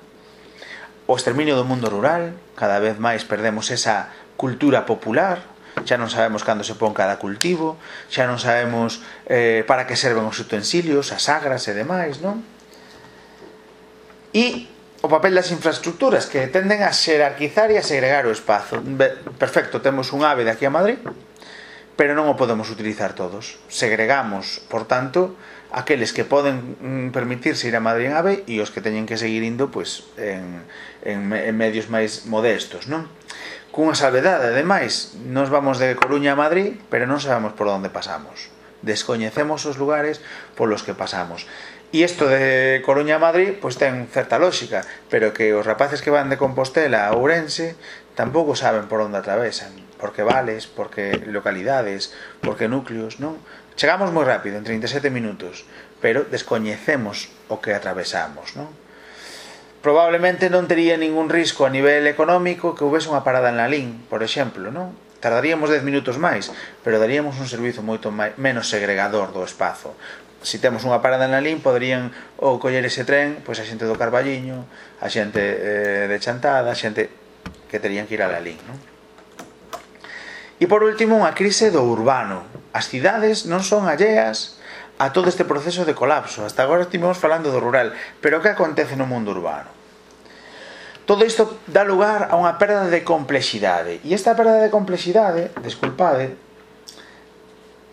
o exterminio do mundo rural, cada vez máis perdemos esa cultura popular, xa non sabemos cando se pon cada cultivo, xa non sabemos eh, para que serven os utensilios, as agras e demais, non? e o papel das infraestructuras que tenden a xerarquizar e a segregar o espazo. Perfecto, temos un ave de aquí a Madrid, pero non o podemos utilizar todos. Segregamos, por tanto, aqueles que poden mm, permitirse ir a Madrid en ave e os que teñen que seguir indo pois, en, en, en medios máis modestos, non? Cunha salvedade, ademais, nos vamos de Coruña a Madrid, pero non sabemos por onde pasamos. Descoñecemos os lugares polos que pasamos E isto de Coruña a Madrid pois ten certa lógica, pero que os rapaces que van de Compostela a Ourense tampouco saben por onde atravesan, porque vales, porque localidades, porque núcleos, non? Chegamos moi rápido, en 37 minutos, pero descoñecemos o que atravesamos, non? Probablemente non tería ningún risco a nivel económico que houvese unha parada en Lalín, por exemplo, non? Tardaríamos 10 minutos máis, pero daríamos un servizo moito máis, menos segregador do espazo, se temos unha parada en Lalín poderían ou coller ese tren pois a xente do Carballiño a xente eh, de Chantada a xente que terían que ir a Lalín non? e por último unha crise do urbano as cidades non son alleas a todo este proceso de colapso hasta agora estivemos falando do rural pero que acontece no mundo urbano Todo isto dá lugar a unha perda de complexidade. E esta perda de complexidade, desculpade,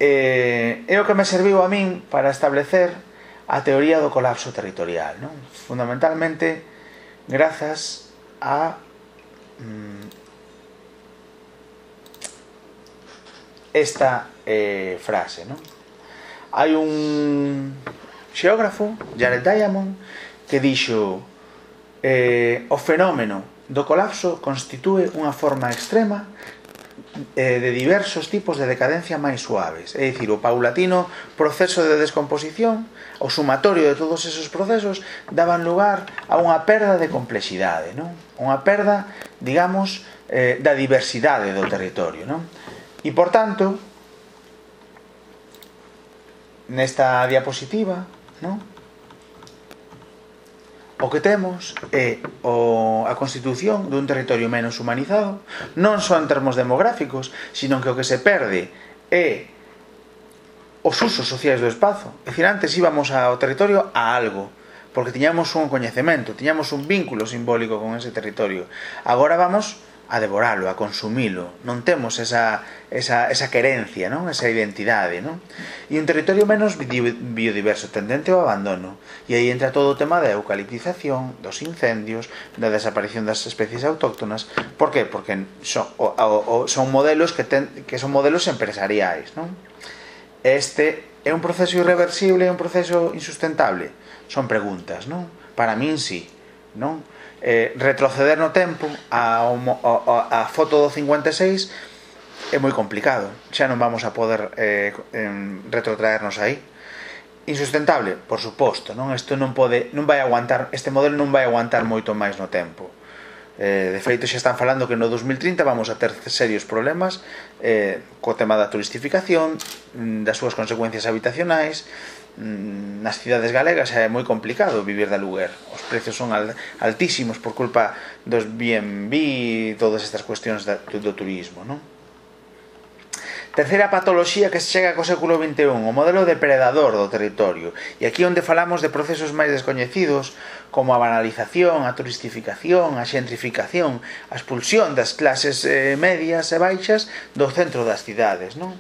eh, é o que me serviu a min para establecer a teoría do colapso territorial, non? Fundamentalmente grazas a mm, esta eh, frase, non? Hai un xeógrafo, Jared Diamond, que dixo eh, o fenómeno do colapso constitúe unha forma extrema eh, de diversos tipos de decadencia máis suaves, é dicir, o paulatino proceso de descomposición, o sumatorio de todos esos procesos daban lugar a unha perda de complexidade, non? Unha perda, digamos, eh, da diversidade do territorio, non? E por tanto, nesta diapositiva, non? O que temos é o, a constitución dun territorio menos humanizado, non só en termos demográficos, sino que o que se perde é os usos sociais do espazo. É dicir, antes íbamos ao territorio a algo, porque tiñamos un coñecemento, tiñamos un vínculo simbólico con ese territorio. Agora vamos a devoralo, a consumilo. Non temos esa, esa, esa querencia, non? esa identidade. Non? E un territorio menos biodiverso, tendente ao abandono. E aí entra todo o tema da eucaliptización, dos incendios, da desaparición das especies autóctonas. Por qué? Porque son, o, o, son modelos que, ten, que son modelos empresariais. Non? Este é un proceso irreversible, é un proceso insustentable. Son preguntas, non? Para min sí, non? eh, retroceder no tempo a, a, a foto do 56 é moi complicado. Xa non vamos a poder eh, retrotraernos aí. Insustentable, por suposto, non? Isto non pode, non vai aguantar, este modelo non vai aguantar moito máis no tempo. Eh, de feito xa están falando que no 2030 vamos a ter serios problemas eh, co tema da turistificación, mm, das súas consecuencias habitacionais, Mm, nas cidades galegas é moi complicado vivir de aluguer. Os precios son altísimos por culpa dos B&B, todas estas cuestións do turismo, non? Terceira patoloxía que se chega co século XXI, o modelo depredador do territorio. E aquí onde falamos de procesos máis descoñecidos, como a banalización, a turistificación, a xentrificación, a expulsión das clases eh, medias e baixas do centro das cidades, non?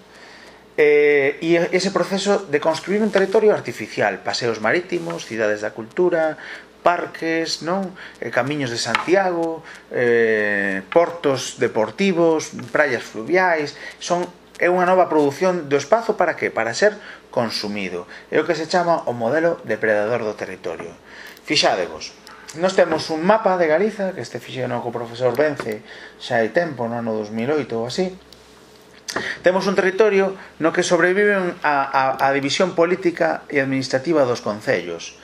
Eh, e ese proceso de construir un territorio artificial, paseos marítimos, cidades da cultura, parques, non? Eh, camiños de Santiago, eh, portos deportivos, praias fluviais, son é unha nova produción do espazo para que? Para ser consumido. É o que se chama o modelo depredador do territorio. Fixádevos. Nos temos un mapa de Galiza, que este fixeno co profesor Vence xa hai tempo, no ano 2008 ou así, Temos un territorio no que sobreviven a, a, a división política e administrativa dos concellos.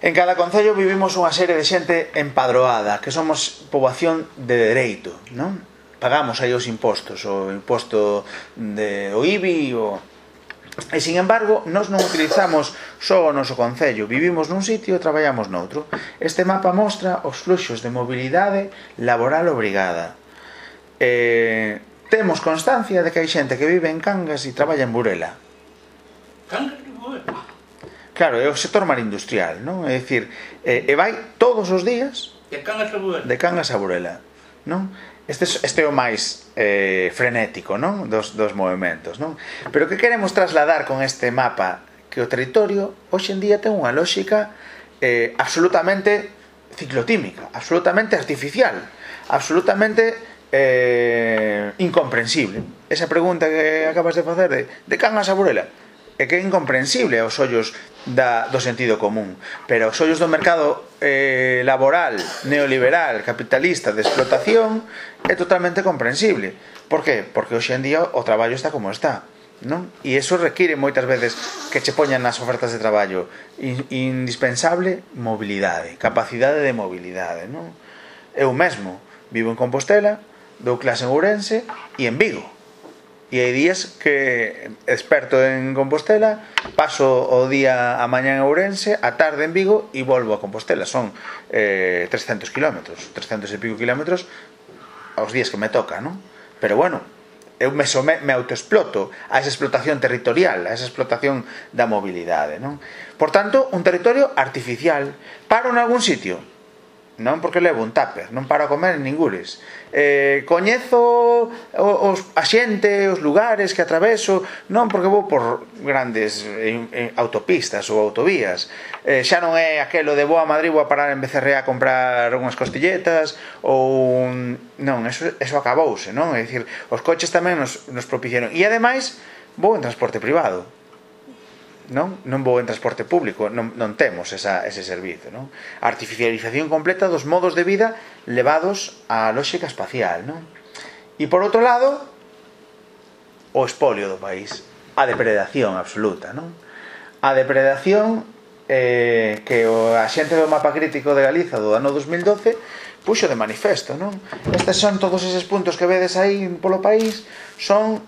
En cada concello vivimos unha serie de xente empadroada, que somos poboación de dereito, non? Pagamos aí os impostos, o imposto de o IBI, o... E, sin embargo, nós non utilizamos só o noso concello, vivimos nun sitio e traballamos noutro. Este mapa mostra os fluxos de mobilidade laboral obrigada. Eh, Temos constancia de que hai xente que vive en Cangas e traballa en Burela. Cangas de Burela? Claro, é o sector marindustrial, non? É dicir, e, e vai todos os días... De Cangas a Burela. De Cangas a Burela, non? Este, este é o máis eh, frenético non dos, dos movimentos non pero que queremos trasladar con este mapa que o territorio hoxe en día ten unha lógica eh, absolutamente ciclotímica absolutamente artificial absolutamente eh, incomprensible. Esa pregunta que acabas de facer de, de can a saburela é que é incomprensible aos ollos da, do sentido común. Pero aos ollos do mercado eh, laboral, neoliberal, capitalista, de explotación, é totalmente comprensible. Por qué? Porque hoxe en día o traballo está como está. Non? E eso require moitas veces que che poñan nas ofertas de traballo in, indispensable mobilidade, capacidade de mobilidade. Non? Eu mesmo vivo en Compostela, Douglas en Ourense e en Vigo. E hai días que experto en Compostela, paso o día a mañá en Ourense, a tarde en Vigo e volvo a Compostela. Son eh, 300 kilómetros, 300 e pico kilómetros aos días que me toca, non? Pero bueno, eu me, some, me autoexploto a esa explotación territorial, a esa explotación da mobilidade, non? Por tanto, un territorio artificial. Paro en algún sitio, non porque levo un tupper, non para comer en ningures. Eh, coñezo os, a xente, os lugares que atraveso, non porque vou por grandes eh, eh autopistas ou autovías. Eh, xa non é aquelo de vou a Madrid vou a parar en Becerrea a comprar unhas costilletas ou un... non, eso, eso acabouse, non? É dicir, os coches tamén nos, nos propiciaron. E ademais, vou en transporte privado non? Non vou en transporte público, non, non temos esa, ese servizo, non? A artificialización completa dos modos de vida levados á lógica espacial, non? E por outro lado, o espolio do país, a depredación absoluta, non? A depredación eh, que o axente do mapa crítico de Galiza do ano 2012 puxo de manifesto, non? Estes son todos eses puntos que vedes aí polo país, son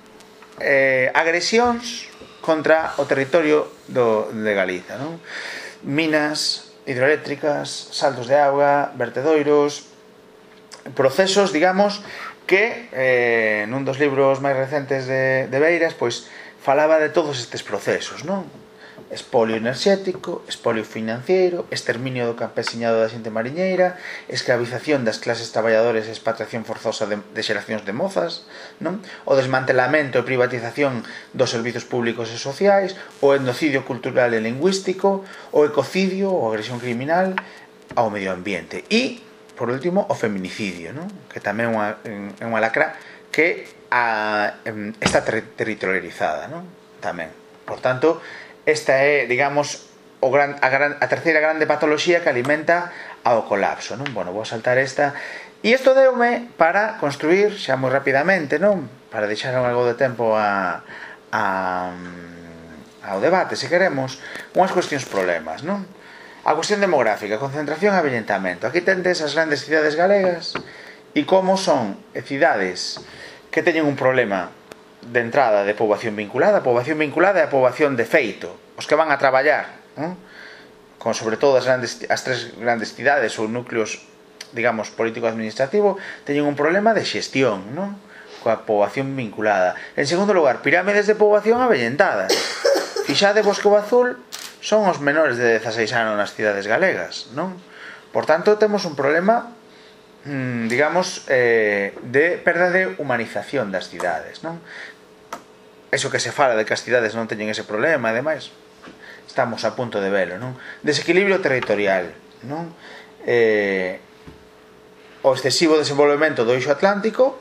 eh, agresións contra o territorio do, de Galiza. Non? Minas, hidroeléctricas, saltos de auga, vertedoiros, procesos, digamos, que eh, nun dos libros máis recentes de, de Beiras, pois falaba de todos estes procesos, non? espolio enerxético, espolio financiero, exterminio do campesiñado da xente mariñeira, escravización das clases traballadores e expatriación forzosa de, de xeracións de mozas, non? o desmantelamento e privatización dos servizos públicos e sociais, o endocidio cultural e lingüístico, o ecocidio ou agresión criminal ao medio ambiente. E, por último, o feminicidio, non? que tamén é unha, é unha lacra que ah, a, está ter territorializada non? tamén. Por tanto, esta é, digamos, o gran, a, gran, a terceira grande patoloxía que alimenta ao colapso, non? Bueno, vou saltar esta. E isto deume para construir xa moi rapidamente, non? Para deixar algo de tempo a, a, mm, ao debate, se queremos, unhas cuestións problemas, non? A cuestión demográfica, concentración e avellentamento. Aquí tendes as grandes cidades galegas e como son cidades que teñen un problema de entrada de poboación vinculada, poboación vinculada é a poboación de feito, os que van a traballar, non? con sobre todo as, grandes, as tres grandes cidades ou núcleos, digamos, político-administrativo, teñen un problema de xestión, non? coa poboación vinculada. En segundo lugar, pirámides de poboación avellentadas. Fixade vos que o azul son os menores de 16 anos nas cidades galegas, non? Por tanto, temos un problema mm, digamos, eh, de perda de humanización das cidades, non? eso que se fala de que as cidades non teñen ese problema ademais, estamos a punto de velo non? desequilibrio territorial non? Eh, o excesivo desenvolvemento do eixo atlántico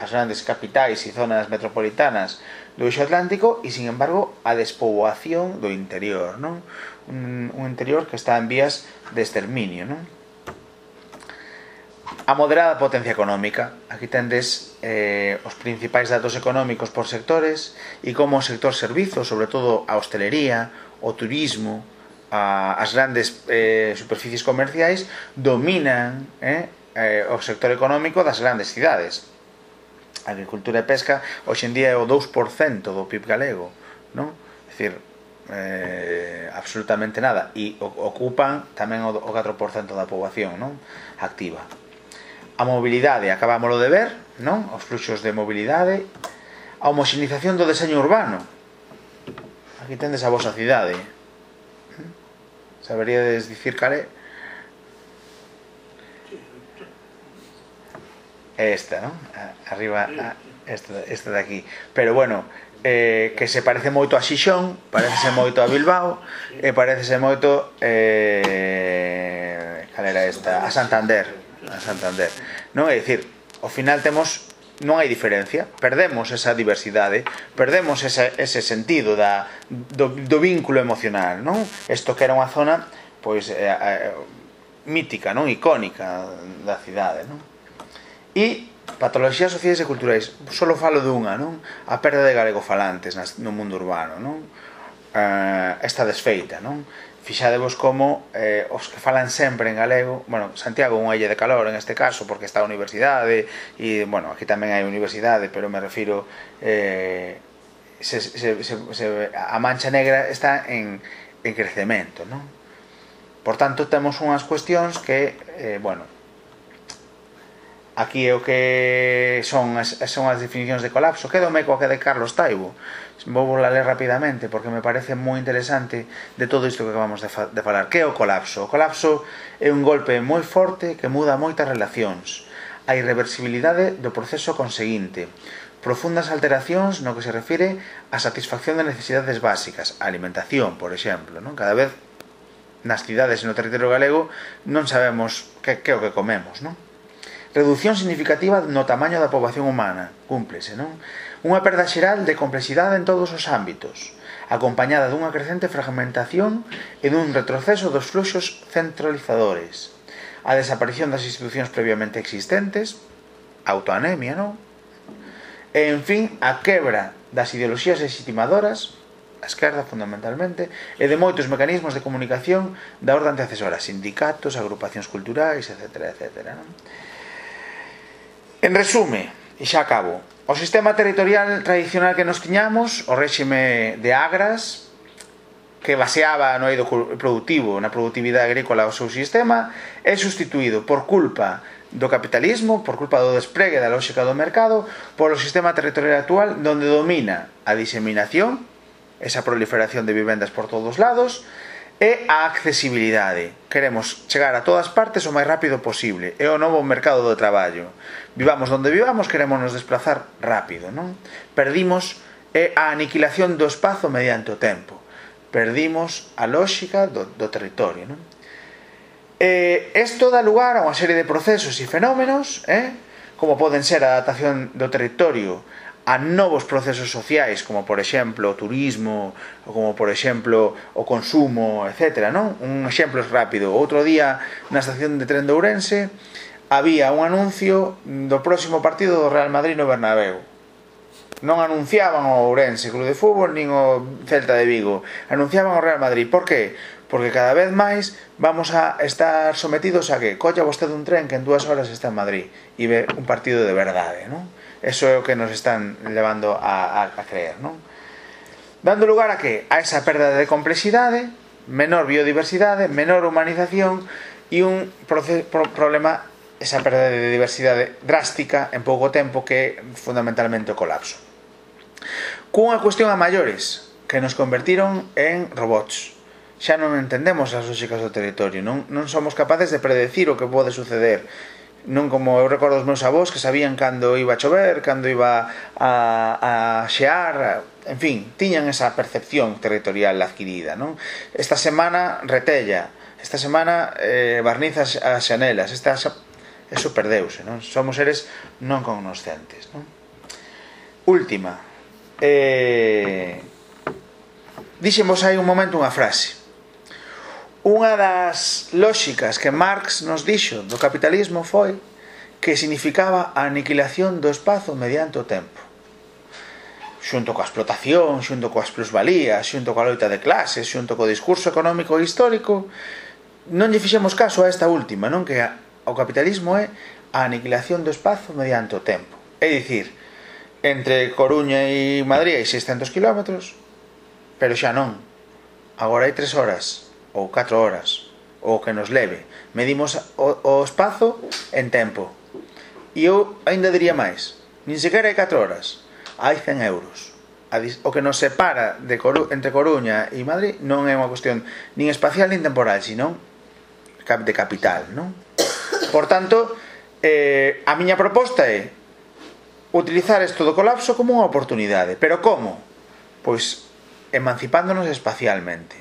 as grandes capitais e zonas metropolitanas do eixo atlántico e sin embargo a despoboación do interior non? Un, un interior que está en vías de exterminio non? A moderada potencia económica. Aquí tendes eh, os principais datos económicos por sectores e como o sector servizos, sobre todo a hostelería, o turismo, a, as grandes eh, superficies comerciais dominan eh, eh, o sector económico das grandes cidades. A agricultura e pesca hoxendía é o 2% do PIB galego, non? É dicir, eh, absolutamente nada e ocupan tamén o 4% da poboación non activa a mobilidade, acabámoslo de ver, non? Os fluxos de mobilidade, a homoxenización do deseño urbano. Aquí tendes a vosa cidade. Saberíades dicir cal é? Esta, non? Arriba, esta, esta de aquí. Pero bueno, eh, que se parece moito a Xixón, parece moito a Bilbao, e parece moito... Eh, cal era esta? A Santander a Santander. Non é dicir, ao final temos non hai diferencia, perdemos esa diversidade, perdemos ese, ese sentido da, do, do vínculo emocional, non? Isto que era unha zona pois eh, eh, mítica, non icónica da cidade, non? E patoloxías sociais e culturais, solo falo dunha, non? A perda de galegofalantes nas, no mundo urbano, non? Uh, esta desfeita, non? fixadevos como eh, os que falan sempre en galego, bueno, Santiago unha illa de calor en este caso, porque está a universidade, e, bueno, aquí tamén hai universidade, pero me refiro, eh, se, se, se, se, a mancha negra está en, en crecemento, non? Por tanto, temos unhas cuestións que, eh, bueno, aquí é o que son as, son as definicións de colapso. Quedo me coa que de Carlos Taibo, vou vola ler rapidamente porque me parece moi interesante de todo isto que acabamos de, fa de falar que é o colapso? o colapso é un golpe moi forte que muda moitas relacións a irreversibilidade do proceso conseguinte profundas alteracións no que se refire á satisfacción de necesidades básicas a alimentación, por exemplo non? cada vez nas cidades e no territorio galego non sabemos que, que é o que comemos non? reducción significativa no tamaño da poboación humana cúmplese non? Unha perda xeral de complexidade en todos os ámbitos, acompañada dunha crecente fragmentación e dun retroceso dos fluxos centralizadores. A desaparición das institucións previamente existentes, autoanemia, non? E, en fin, a quebra das ideoloxías legitimadoras, a esquerda fundamentalmente, e de moitos mecanismos de comunicación da orde antecesora, sindicatos, agrupacións culturais, etc. etc. Non? En resume, e xa acabo, O sistema territorial tradicional que nos tiñamos, o réxime de agras, que baseaba no eido productivo, na productividade agrícola o seu sistema, é sustituído por culpa do capitalismo, por culpa do despregue da lógica do mercado, polo sistema territorial actual, donde domina a diseminación, esa proliferación de vivendas por todos lados, e a accesibilidade. Queremos chegar a todas partes o máis rápido posible. É o novo mercado do traballo vivamos donde vivamos, queremos nos desplazar rápido, non? Perdimos eh, a aniquilación do espazo mediante o tempo. Perdimos a lógica do, do territorio, non? Eh, esto dá lugar a unha serie de procesos e fenómenos, eh, como poden ser a adaptación do territorio a novos procesos sociais, como por exemplo o turismo, ou como por exemplo o consumo, etc. Non? Un exemplo rápido. Outro día, na estación de tren de Ourense, había un anuncio do próximo partido do Real Madrid no Bernabéu non anunciaban o Ourense Club de Fútbol nin o Celta de Vigo, anunciaban o Real Madrid. Por que? Porque cada vez máis vamos a estar sometidos a que colla vostede un tren que en dúas horas está en Madrid e ve un partido de verdade, non? Eso é o que nos están levando a, a, a creer, non? Dando lugar a que? A esa perda de complexidade, menor biodiversidade, menor humanización e un proces, pro, problema esa perda de diversidade drástica en pouco tempo que é fundamentalmente o colapso. Cunha cuestión a maiores que nos convertiron en robots. Xa non entendemos as lógicas do territorio, non, non somos capaces de predecir o que pode suceder. Non como eu recordo os meus avós que sabían cando iba a chover, cando iba a, a xear, en fin, tiñan esa percepción territorial adquirida. Non? Esta semana retella, esta semana eh, barniza as xanelas, esta Eso perdeuse, non? Somos seres non cognoscentes, non? Última. Eh, dixemos hai un momento unha frase. Unha das lóxicas que Marx nos dixo do capitalismo foi que significaba a aniquilación do espazo mediante o tempo xunto coa explotación, xunto coas plusvalías, xunto coa loita de clases, xunto co discurso económico e histórico, non lle fixemos caso a esta última, non que O capitalismo é a aniquilación do espazo mediante o tempo. É dicir, entre Coruña e Madrid hai 600 km, pero xa non. Agora hai 3 horas, ou 4 horas, ou que nos leve. Medimos o, o espazo en tempo. E eu aínda diría máis, nin sequera hai 4 horas, hai 100 euros. O que nos separa de Coru entre Coruña e Madrid non é unha cuestión nin espacial nin temporal, sino de capital, non? Por tanto, eh, a miña proposta é utilizar isto do colapso como unha oportunidade. Pero como? Pois emancipándonos espacialmente.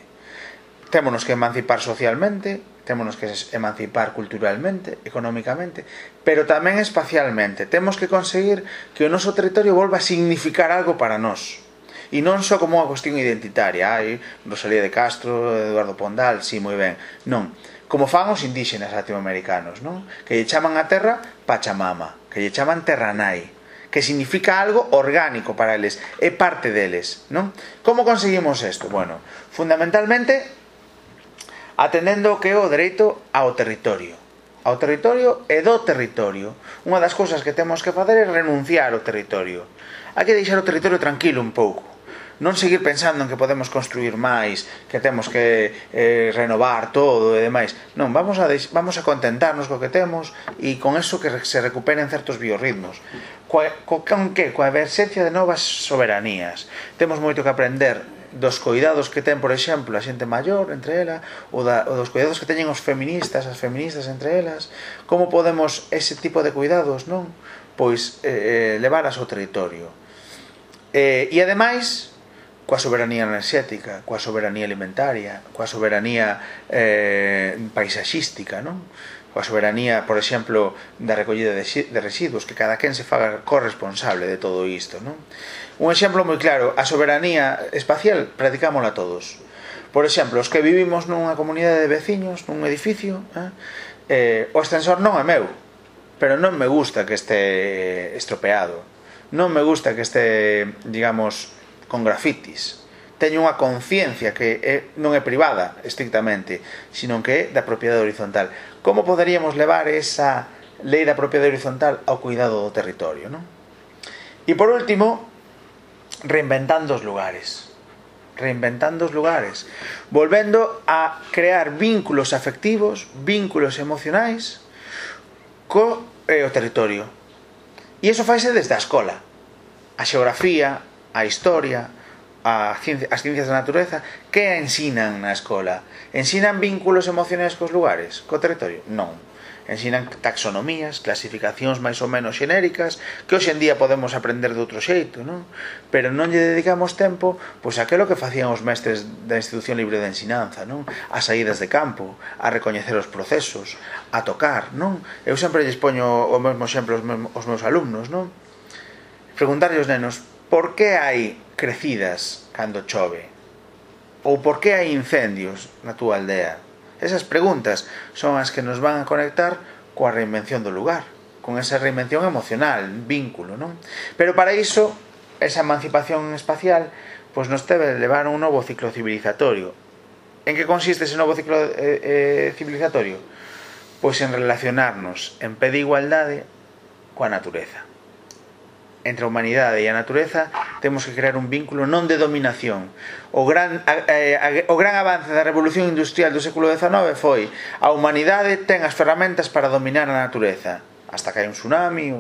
Témonos que emancipar socialmente, témonos que emancipar culturalmente, económicamente, pero tamén espacialmente. Temos que conseguir que o noso territorio volva a significar algo para nós. E non só como unha cuestión identitaria, ai, Rosalía de Castro, Eduardo Pondal, si, sí, moi ben. Non, como fan os indígenas latinoamericanos, non? Que lle chaman a terra Pachamama, que lle chaman Terranai, que significa algo orgánico para eles, é parte deles, non? Como conseguimos isto? Bueno, fundamentalmente atendendo que é o dereito ao territorio. Ao territorio e do territorio. Unha das cousas que temos que facer é renunciar ao territorio. Hai que deixar o territorio tranquilo un pouco non seguir pensando en que podemos construir máis, que temos que eh, renovar todo e demais. Non, vamos a vamos a contentarnos co que temos e con eso que se recuperen certos biorritmos. Coa, co, con que? Coa emerxencia de novas soberanías. Temos moito que aprender dos coidados que ten, por exemplo, a xente maior entre ela, ou, da, ou dos coidados que teñen os feministas, as feministas entre elas, como podemos ese tipo de cuidados, non? Pois eh, eh levar ao territorio. Eh, e ademais, coa soberanía enerxética, coa soberanía alimentaria, coa soberanía eh, paisaxística, non? coa soberanía, por exemplo, da recollida de, de residuos, que cada quen se faga corresponsable de todo isto. Non? Un exemplo moi claro, a soberanía espacial practicámola todos. Por exemplo, os que vivimos nunha comunidade de veciños, nun edificio, eh, eh, o ascensor non é meu, pero non me gusta que este estropeado. Non me gusta que este, digamos, con grafitis. Teño unha conciencia que é, non é privada, estrictamente, sino que é da propiedade horizontal. Como poderíamos levar esa lei da propiedade horizontal ao cuidado do territorio, non? E por último, reinventando os lugares reinventando os lugares, volvendo a crear vínculos afectivos, vínculos emocionais co eh, o territorio. E iso faise desde a escola. A xeografía, a historia, a ciencia, as ciencias da natureza, que ensinan na escola? Ensinan vínculos emocionais cos lugares, co territorio? Non. Ensinan taxonomías, clasificacións máis ou menos xenéricas, que hoxe en día podemos aprender de outro xeito, non? Pero non lle dedicamos tempo pois aquilo que facían os mestres da Institución Libre de Ensinanza, non? As saídas de campo, a recoñecer os procesos, a tocar, non? Eu sempre lles poño o mesmo exemplo aos meus alumnos, non? Preguntarlle aos nenos, por que hai crecidas cando chove? Ou por que hai incendios na túa aldea? Esas preguntas son as que nos van a conectar coa reinvención do lugar, con esa reinvención emocional, vínculo, non? Pero para iso, esa emancipación espacial pois nos debe levar a un novo ciclo civilizatorio. En que consiste ese novo ciclo eh, eh, civilizatorio? Pois en relacionarnos en pé de igualdade coa natureza entre a humanidade e a natureza, temos que crear un vínculo non de dominación. O gran, a, a, o gran avance da revolución industrial do século XIX foi a humanidade ten as ferramentas para dominar a natureza. Hasta que hai un tsunami,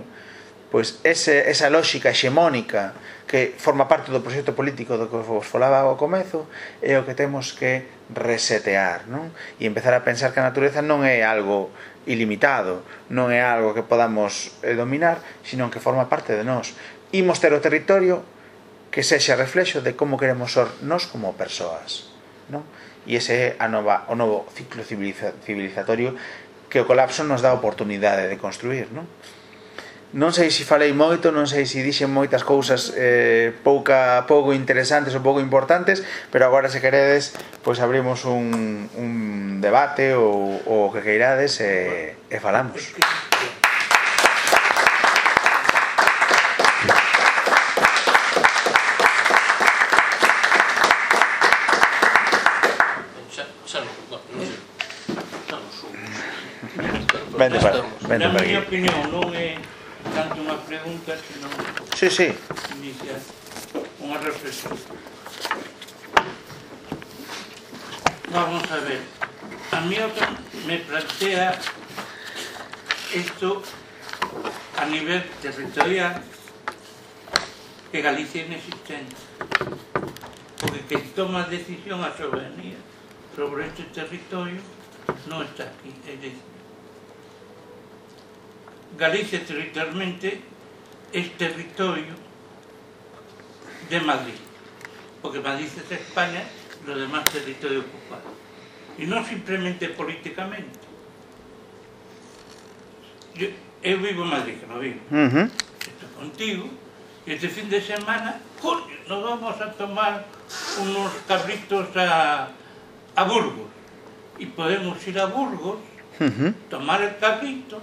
pois ese, esa lógica hexemónica que forma parte do proxecto político do que vos falaba ao comezo é o que temos que resetear non? e empezar a pensar que a natureza non é algo ilimitado, non é algo que podamos eh, dominar, sino que forma parte de nós. Imos ter o territorio que sexa reflexo de como queremos ser nós como persoas. Non? E ese é a nova, o novo ciclo civiliza, civilizatorio que o colapso nos dá a oportunidade de construir. Non? non sei se falei moito, non sei se dixen moitas cousas eh, pouca pouco interesantes ou pouco importantes, pero agora se queredes, pois abrimos un, un debate ou o que queirades e, e falamos. Vente para, vente para aquí. Na miña opinión non é tanto unha pregunta, senón sí, sí. iniciar unha reflexión. Vamos a ver. A mí me plantea isto a nivel territorial que Galicia é inexistente porque que toma decisión a soberanía sobre este territorio non está aquí é decir, Galicia territorialmente é territorio de Madrid, porque Madrid é España e lo demás territorio ocupado. E non simplemente políticamente. Yo, vivo en Madrid, que non vivo. Uh -huh. Estou contigo, e este fin de semana, coño, nos vamos a tomar unos cabritos a, a Burgos. E podemos ir a Burgos, Uh -huh. tomar el cabrito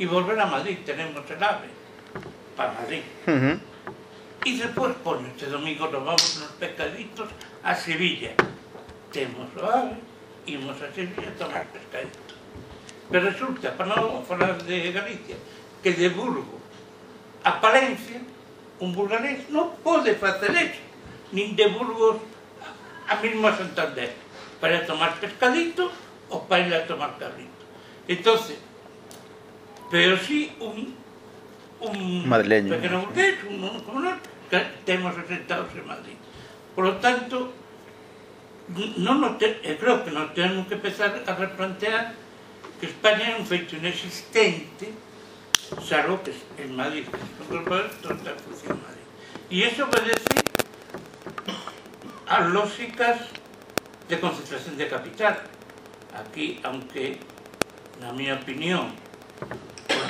y volver a Madrid, tenemos el AVE para Madrid. Uh -huh. Y después, por este domingo nos vamos unos pescaditos a Sevilla. Tenemos el AVE, íbamos a Sevilla a tomar pescaditos. Pero resulta, para no hablar de Galicia, que de Burgo a Palencia, un burgalés non pode facer eso, nin de Burgos a mismo a Santander, para tomar pescadito o para ir a tomar cabrito. Entonces, pero sí un, un Madrileño. pequeno burgués, un, un comunal, que temos asentados en Madrid. Por lo tanto, non nos te, e creo que nos tenemos que empezar a replantear que España é un feito inexistente salvo que en Madrid, que toda función en Madrid. E iso obedece a lógicas de concentración de capital. Aquí, aunque, na miña opinión,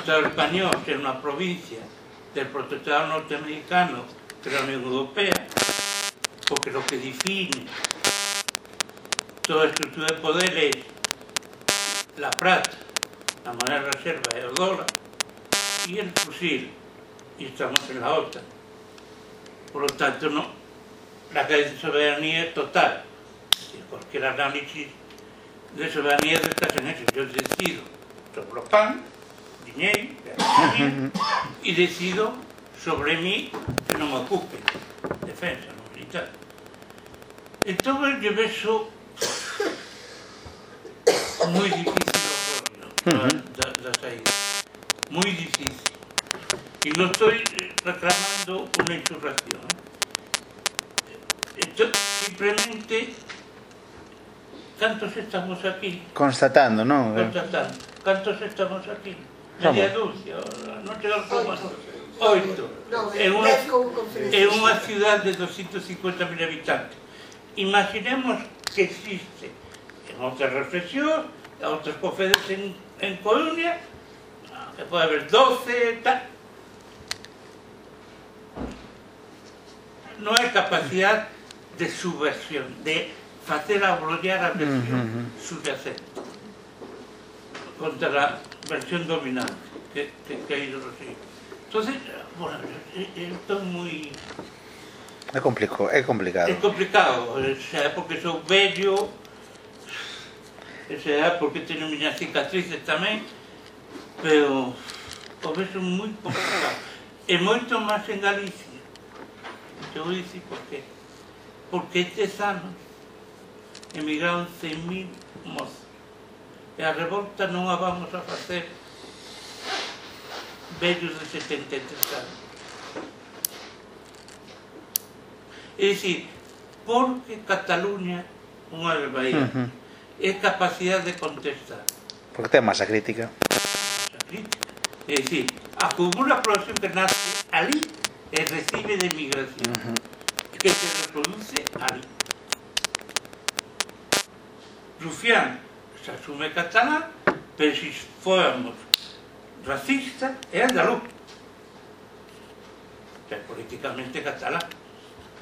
Estado español ser unha provincia del protectorado norteamericano que la Unión Europea, porque lo que define toda estructura de poder es la plata, la moneda de reserva el dólar y el fusil. Y estamos en la OTAN. Por lo tanto, no, la caída de soberanía es total. Y cualquier análisis de soberanía estás en eso. Yo decido sobre o pan, tiñei, e decido sobre mí que non ocupe defensa non militar. Entón, lle vexo moi difícil o da, da, da saída. Moi difícil. E non estou eh, reclamando unha insurrección. Entón, simplemente cantos estamos aquí. Constatando, non? Constatando. Cantos estamos aquí. Ocho. En, una, ciudad de 250.000 habitantes. Imaginemos que existe en otra reflexión, en otras conferencias en, en que puede haber 12, tal. No hay capacidad de subversión, de hacer abollar a versión uh subyacente contra a versión dominante que, que, que hai do Rocío. Entonces, bueno, eu estou moi... É complicado, é complicado. É complicado, xa é porque sou vello, xa é porque teño miñas cicatrices tamén, pero o vexo moi complicado. E moito máis en Galicia. Te vou dicir por qué. Porque estes anos emigraron 100.000 mozos. e a revolta non a vamos a facer vellos de 73 anos. É dicir, porque Cataluña, unha vez Bahía, uh -huh. é capacidade de contestar. Porque ten masa crítica. Masa crítica. É dicir, acumula a población que nace ali e recibe de migración. Uh -huh. Que se reproduce ali. Rufián, se asume catalán, pero se fóramos racista é andaluz. Que é políticamente catalán.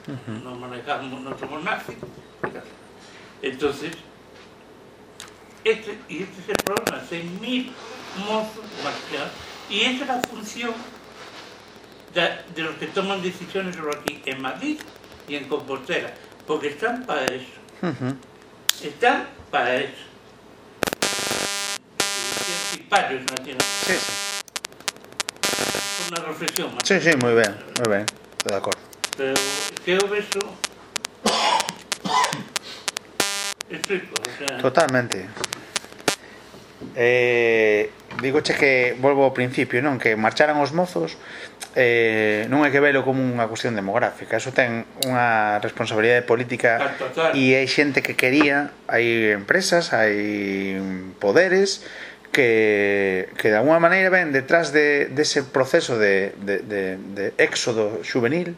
Uh -huh. Non manejamos, non somos nazis. Entonces, este, y este es el problema, 6.000 mozos marchados. Y esa es la función de, de, los que toman decisiones sobre aquí, en Madrid y en Compostela, porque están para eso. Uh -huh. Están para eso. Fallos, Martina. Sí, sí. Una reflexión, Sí, sí, moi ben, moi ben. Estou de acordo. Pero que eu vexo... Explico, o sea... Totalmente. Eh, digoche que volvo ao principio, non? Que marcharan os mozos eh, non hai que velo como unha cuestión demográfica eso ten unha responsabilidade política ah, e hai xente que quería hai empresas, hai poderes que, que de alguna maneira ven detrás de, dese de proceso de, de, de, de éxodo juvenil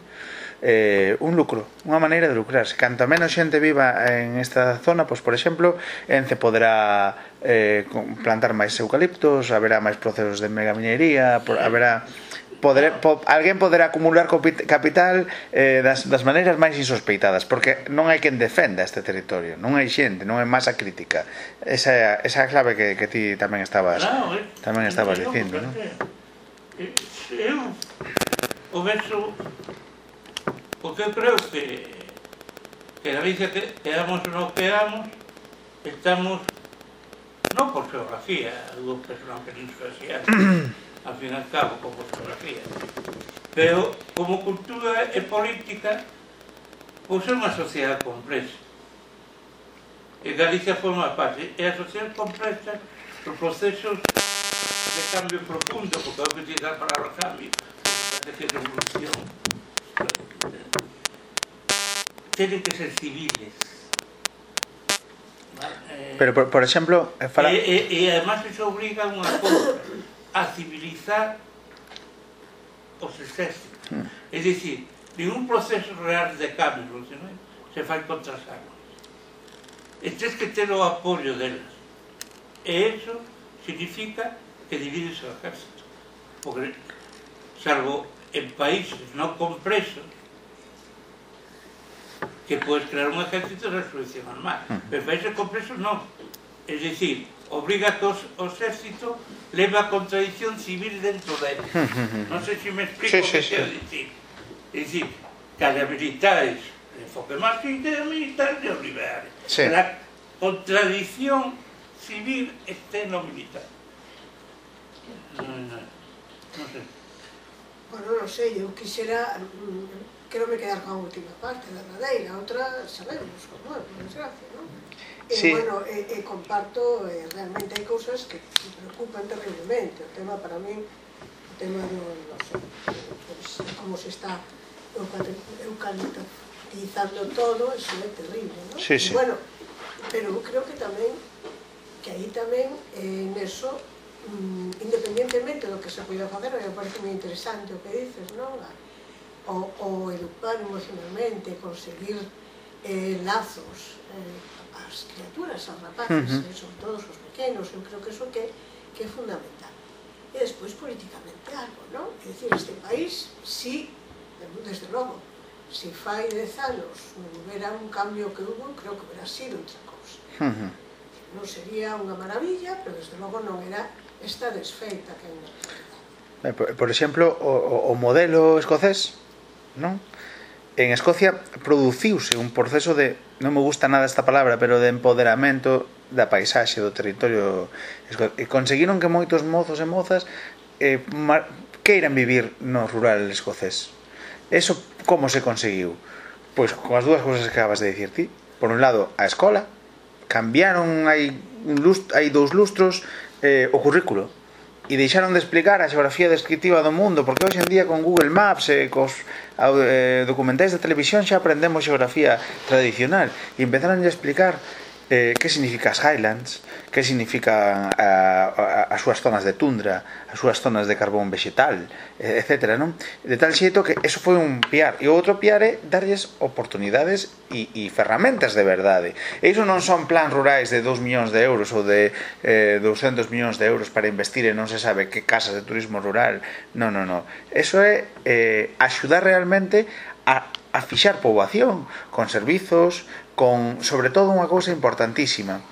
eh, un lucro, unha maneira de lucrarse. Canto menos xente viva en esta zona, pois por exemplo, Ence poderá eh, plantar máis eucaliptos, haberá máis procesos de megaminería, por, haberá poder, po, alguén poderá acumular capital eh, das, das maneiras máis insospeitadas, porque non hai quen defenda este territorio, non hai xente, non hai masa crítica. Esa é a, esa é a clave que, que ti tamén estabas claro, eh, tamén estabas dicindo, non? Eh, eu o verso porque eu creo que que a vida que quedamos ou non quedamos estamos non por geografía do personal peninsular [CLEARS THROAT] al fin e al cabo, con fotografía. Pero como cultura e política, pois é unha sociedade complexa. E Galicia forma parte. E a sociedade complexa, os procesos de cambio profundo, porque eu que utilizar para o cambio, de que revolución, teñen que ser civiles. Pero, por, por exemplo, fala... Eh, e, eh, e, eh, e además iso obriga unha cousa a civilizar os exércitos. Hmm. É dicir, ningún proceso real de cambio senón, se fai contra as armas. E tens que ter o apoio delas. E eso significa que divides o exército. Porque, salvo en países non compresos, que podes crear un ejército de resolución armada. Pero hmm. países compresos non. Es decir, obriga que os, leva a contradición civil dentro dele. [LAUGHS] non sei se me explico sí, sí, que sí. dicir. É dicir, que as habilidades enfoque marxista e militar militares. Sí. A contradición civil este no militar. Non, non, non sei. Bueno, non sei, eu quixera mm, quero me quedar con a última parte da madeira, outra sabemos como é, por desgracia. Sí. bueno, e, e comparto, e, realmente hai cousas que me preocupan terriblemente. O tema para mí, o tema do, no sé, pues, como se está eucaliptizando todo, eso é terrible, non? Sí, sí. Bueno, pero creo que tamén, que aí tamén, eh, neso, mm, independientemente do que se poida facer, me parece moi interesante o que dices, non? o, o educar emocionalmente, conseguir eh, lazos eh, as criaturas, as rapaces, uh eh, -huh. sobre todo os pequenos, eu creo que iso que, que é fundamental. E despois políticamente algo, non? É dicir, este país, si, desde logo, si fai dez anos houbera un cambio que hubo, creo que hubiera sido outra cousa. Uh -huh. Non sería unha maravilla, pero desde logo non era esta desfeita que hai na eh, Por exemplo, o, o modelo escocés, non? en Escocia produciuse un proceso de, non me gusta nada esta palabra, pero de empoderamento da paisaxe do territorio e conseguiron que moitos mozos e mozas eh, queiran vivir no rural escocés. Eso como se conseguiu? Pois con as dúas cousas que acabas de dicir ti. Por un lado, a escola, cambiaron hai un lustro, hai dous lustros eh, o currículo e deixaron de explicar a xeografía descriptiva do mundo, porque hoxe en día con Google Maps e cos eh, eh documentais de televisión xa aprendemos xeografía tradicional. E empezaron a explicar eh, que significa as Highlands, que significa eh, a, a, as súas zonas de tundra, as súas zonas de carbón vegetal, eh, etc. Non? De tal xeito que eso foi un piar. E o outro piar é darlles oportunidades e, e ferramentas de verdade. E iso non son plans rurais de 2 millóns de euros ou de eh, 200 millóns de euros para investir en non se sabe que casas de turismo rural. Non, non, non. Eso é eh, axudar realmente a, a fixar poboación con servizos, con, sobre todo, unha cousa importantísima.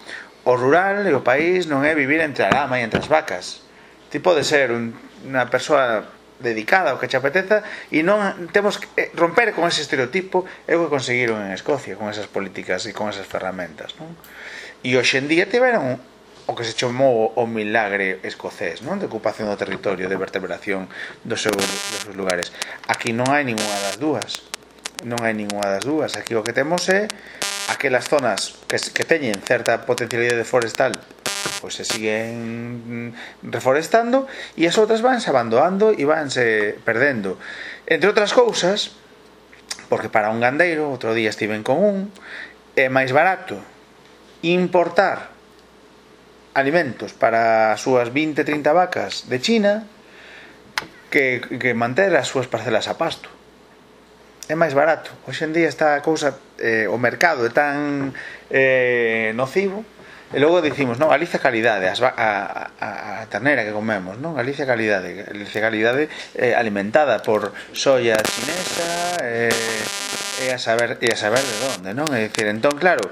O rural e o país non é vivir entre a lama e entre as vacas. Ti pode ser un, unha persoa dedicada ao que che apeteza e non temos que eh, romper con ese estereotipo é o que conseguiron en Escocia con esas políticas e con esas ferramentas non? e hoxendía tiveron o que se chamou o milagre escocés, non? De ocupación do territorio, de vertebración dos seus, dos seus lugares. Aquí non hai ninguna das dúas. Non hai ninguna das dúas. Aquí o que temos é aquelas zonas que, que teñen certa potencialidade forestal pois se siguen mm, reforestando e as outras vanse abandonando e vanse perdendo. Entre outras cousas, porque para un gandeiro, outro día estiven con un, é máis barato importar alimentos para as súas 20-30 vacas de China que, que manter as súas parcelas a pasto é máis barato. Hoxe en día está a cousa, eh, o mercado é tan eh, nocivo, e logo dicimos, non, Galicia calidade, as, a, a, a ternera que comemos, non? Galicia calidade, Galicia calidade eh, alimentada por soya chinesa, eh, e a saber e a saber de onde, non? É dicir, entón claro,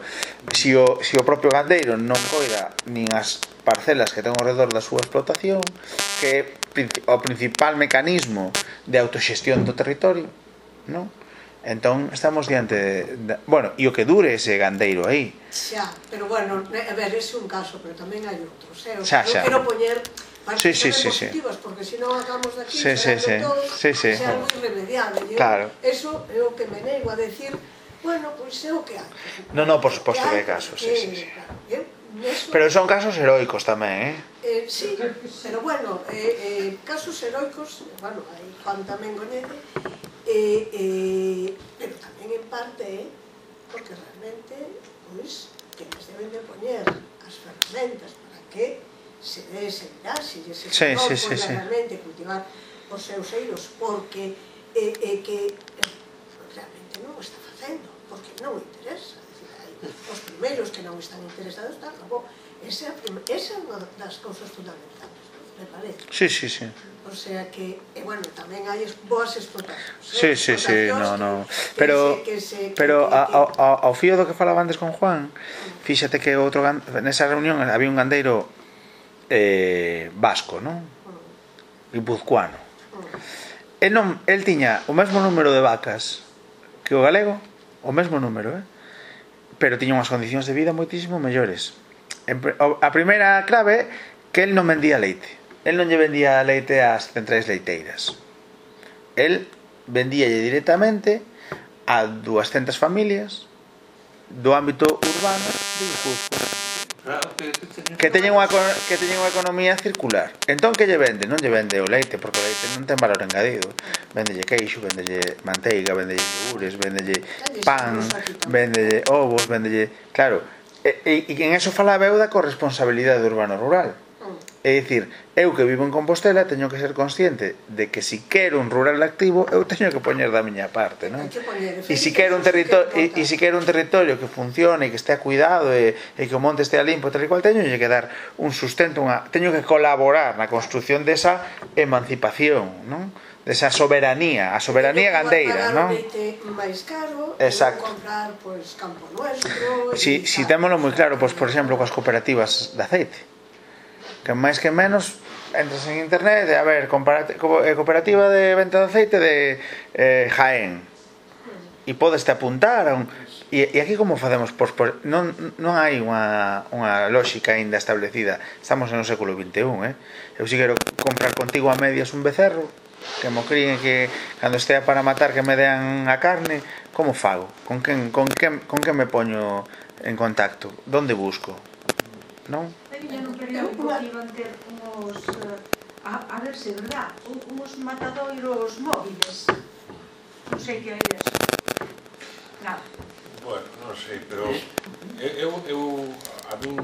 se si o, se si o propio gandeiro non coida nin as parcelas que ten ao redor da súa explotación, que é o principal mecanismo de autoxestión do territorio, non? Entón estamos diante de, de, bueno, e o que dure ese gandeiro aí. Xa, pero bueno, a ver, ese é un caso, pero tamén hai outros, eh? O xa, xa. Eu quero poñer sí, sí, sí, positivas, sí. porque se non acabamos de aquí, sí, sí, sí. todo, sí, sí. é moi irremediable. Claro. Eso é o que me nego a decir, bueno, pois pues, é o que hai. Non, non, por suposto que hai casos, sí, sí, sí. Claro. Eh, eso... Pero son casos heroicos tamén, eh? eh sí, pero bueno, eh, eh, casos heroicos, bueno, hai Juan tamén coñece, Eh, eh, pero tamén en parte é porque realmente pois, que nos deben de poñer as ferramentas para que se dé ese mirase e ese sí, sí, sí, sí. realmente cultivar os seus eiros porque eh, eh, que eh, realmente non o está facendo porque non o interesa decir, hai os primeiros que non están interesados tal, logo, esa, esa é unha das cousas fundamentales me parece sí, sí, sí. O sea que, e bueno, tamén hai boas explotacións. Eh, sí, sí, sí, no, no. Pero, que se, que se, pero que, a, a, ao fío do que falaba antes con Juan, fíxate que outro nesa reunión había un gandeiro eh, vasco, non? Guipuzcoano. El, non, el tiña o mesmo número de vacas que o galego, o mesmo número, eh? pero tiña unhas condicións de vida moitísimo mellores. A primeira clave que el non vendía leite el non lle vendía leite ás centrais leiteiras. El vendíalle directamente a 200 familias do ámbito urbano de Guipúzcoa que teñen unha que teñen unha economía circular. Entón que lle vende? Non lle vende o leite porque o leite non ten valor engadido. Vendelle queixo, vendelle manteiga, vendelle yogures, vendelle pan, vendelle ovos, vendelle, claro, e, e, e en eso fala a da corresponsabilidade urbano rural É dicir, eu que vivo en Compostela teño que ser consciente de que si quero un rural activo, eu teño que poñer da miña parte, non? E si quero un territorio e, e si quero un territorio que funcione, e que estea cuidado e, e que o monte estea limpo, tal e cual teño que dar un sustento, unha, teño que colaborar na construción desa emancipación, non? desa soberanía, a soberanía gandeira, non? máis caro, Exacto. comprar pois campo nuestro. Si, si témolo moi claro, pois por exemplo, coas cooperativas de aceite que máis que menos entras en internet e a ver, eh, cooperativa de venta de aceite de eh, Jaén e podes te apuntar a un... E, e aquí como facemos? Pois, pois, non, non hai unha, unha lógica aínda establecida estamos no século XXI eh? eu si quero comprar contigo a medias un becerro que mo críen que cando estea para matar que me dean a carne como fago? Con quen, con quen, con quen me poño en contacto? Donde busco? Non? viñeron periódico que iban ter uns... Eh, a, a ver se, verdad? Uns matadoiros móviles. Non sei que hai eso. Nada. Bueno, non sei, pero eu, eu a min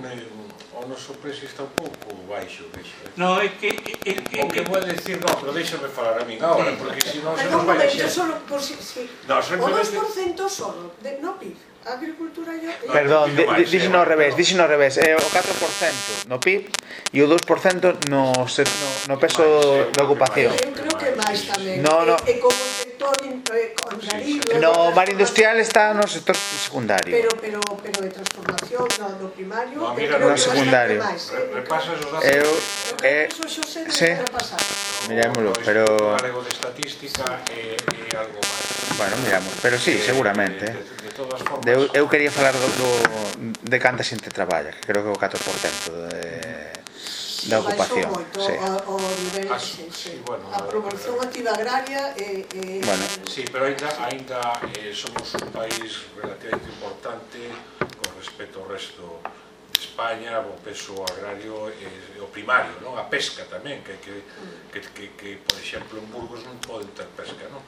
o noso precio está un pouco baixo, vexo. Eh? No, é que... É que o que vou decir, non, pero déxame falar a min agora, porque se non se nos vai deixar... Perdón, solo por si... Sí. No, simplemente- 2% solo, de, no PIB agricultura e Perdón, dixino ao revés, dixen ao revés, é o 4% no PIB e o 2% no, no, no peso da ocupación. Eu creo que máis tamén. No, eh, no. E, e como sector eh. Sí, sí. No, mar industrial está no sector secundario. Pero, pero, pero de transformación, no, no primario. No, mira, eh, no secundario. Mais, eh, Repasas os datos. Eu, eh, eso xo debe sí. Mirámoslo, pero... Eh, algo de estatística e, é algo máis. Bueno, miramos, pero sí, eh, seguramente. De, de, de todas formas... Eu, eu quería falar do, do, de canta xente traballa, que creo que é o 4% de da ocupación. Moito, sí. o, o nivel, As, sí, sí. Sí, bueno, a promoción activa agraria e... Eh, eh, bueno. Sí, pero ainda, ainda eh, somos un país relativamente importante con respecto ao resto de España, o peso agrario e eh, o primario, non? a pesca tamén, que, que, que, que, que por exemplo en Burgos non poden ter pesca, non?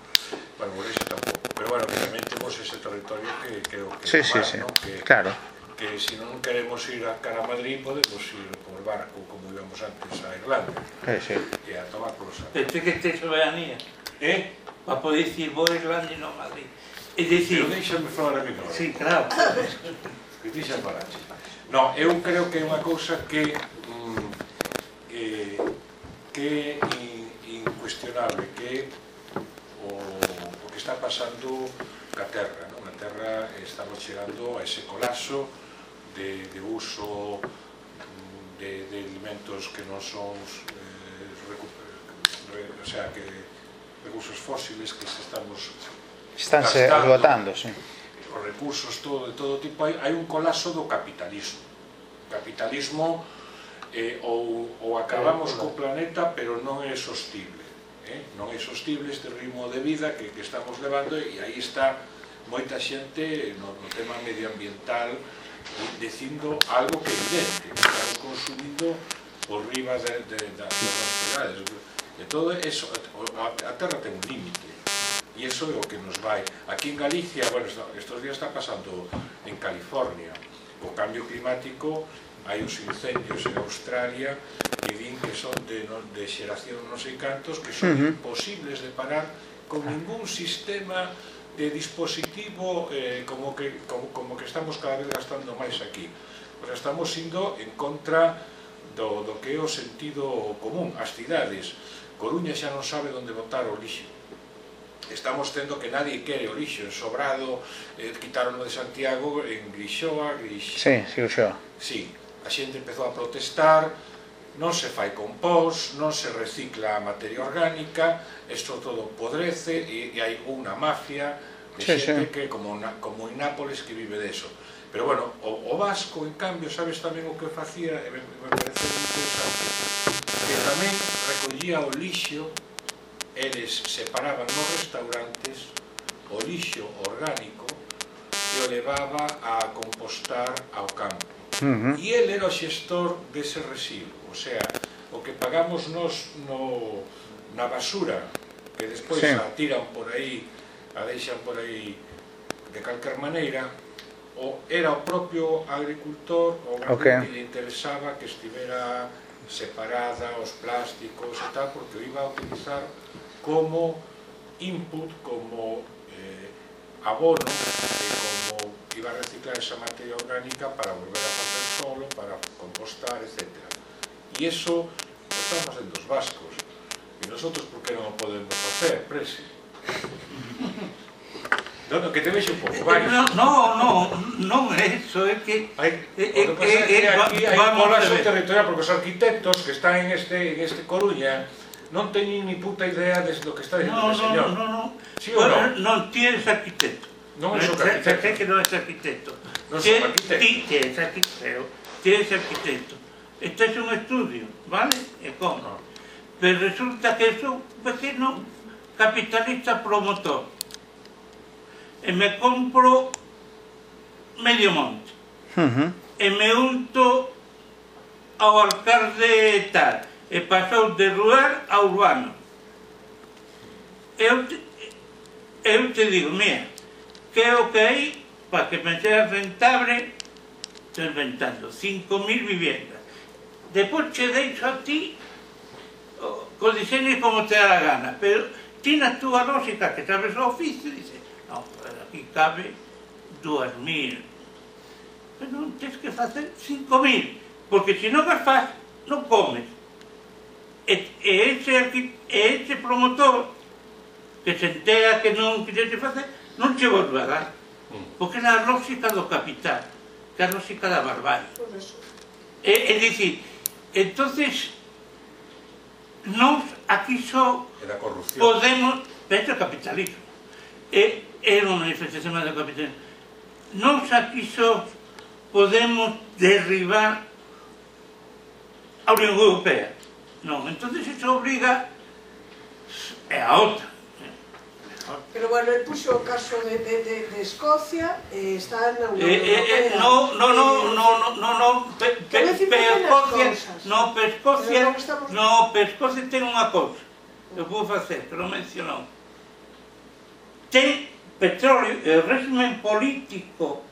Bueno, Borges tampouco, pero bueno, que tamén temos ese territorio que creo que... Sí, tomar, sí, sí, ¿no? que, claro porque se non queremos ir a cara a Madrid podemos ir por barco como íbamos antes a Irlanda. Eh, sí. e a tomar por saco te que te soberanía. Eh? para poder decir vou a Irlanda e non Madrid. É dicir pero deixame falar a mi por sí, claro. Que para falar no, eu creo que é unha cousa que mm, eh, que in, incuestionable que o, o que está pasando ca Terra non? na Terra estamos chegando a ese colapso de, de uso mm, de, de alimentos que non son eh, recu, re, o sea, que recursos fósiles que se estamos estánse agotando, sí. Os recursos todo de todo tipo, hai, hai un colapso do capitalismo. Capitalismo eh, ou, ou acabamos co planeta, pero non é sostible. Eh? Non é sostible este ritmo de vida que, que estamos levando e aí está moita xente no, no tema medioambiental dicindo algo que evidente, que estamos consumindo por riba de, de, das nosas E todo eso, a, a terra ten un límite, e eso é o que nos vai. Aquí en Galicia, bueno, estos días está pasando en California, o cambio climático, hai uns incendios en Australia que din que son de, no, de xeración non sei cantos, que son uh -huh. imposibles de parar con ningún sistema de dispositivo eh, como, que, como, como que estamos cada vez gastando máis aquí. O sea, estamos indo en contra do, do que é o sentido común, as cidades. Coruña xa non sabe onde botar o lixo. Estamos tendo que nadie quere o lixo, en Sobrado, eh, quitaron de Santiago, en Grixoa, Grixoa... Sí, sí, o xa. Sí, a xente empezou a protestar, non se fai compós, non se recicla a materia orgánica, isto todo podrece e, e hai unha mafia de sí, xente sí. que como, na, como en Nápoles que vive deso. Pero bueno, o, o Vasco, en cambio, sabes tamén o que facía, e me, me parece interesante, que tamén recollía o lixo, eles separaban nos restaurantes o lixo orgánico e o levaba a compostar ao campo. Uh -huh. E ele era o xestor dese residuo o sea, o que pagamos nos no, na basura que despois sí. a tiran por aí a deixan por aí de calcar maneira o era o propio agricultor o okay. que lle interesaba que estivera separada os plásticos e tal porque o iba a utilizar como input, como eh, abono e como iba a reciclar esa materia orgánica para volver a facer solo, para compostar, etcétera E iso estamos facendo os vascos. E nosotros por que non o podemos facer, presi? Non, non, que te vexo un pouco, vai. No, no, no, non é eh, iso, é que... Hai, Eh, o que eh, pasa é eh, que aquí hai colaxo territorial, porque os arquitectos que están en este, en este Coruña non teñen ni puta idea de do que está dicindo no, o señor. No, no, non, sí no, non? Non, ti eres arquitecto. Non é o arquitecto. Sé que non é arquitecto. Non sou arquitecto. Ti eres arquitecto. Ti eres arquitecto. Este é un estudio, vale? E como? Pero resulta que sou un vecino capitalista promotor. E me compro medio monte. Uh eh, -huh. E me unto ao alcalde tal. Eh, e pasou de rural a urbano. Eu te, eu te digo, mira, que é o que hai para que me sea rentable, estou inventando, 5.000 viviendas. Depois che deixo a ti co diseño como te dá a gana, pero ti na túa lógica que sabes o oficio, dices, no, aquí cabe dúas mil, pero non tens que facer cinco mil, porque se non as faz, non comes. E, e ese, aquí, e ese promotor que se entera que non quixete facer, non che volve a dar, mm. porque é a lógica do capital, que é a lógica da barbarie. É, é dicir, Entonces, nos aquí só podemos... Pero é capitalismo. É, é unha manifestación máis do capitalismo. Nos aquí só podemos derribar a Unión Europea. Non, entonces iso obriga é a outra. Pero bueno, el puxo o caso de, de, de, de Escocia e eh, está na Unión eh, Eh, eh no, no, no, eh, no, no, no, no, pe, pe, pe, pe Escocia, no, pe Escocia, no, estamos... no, pe Escocia ten unha cousa, eu vou facer, que non mencionou. Ten petróleo, o régimen político,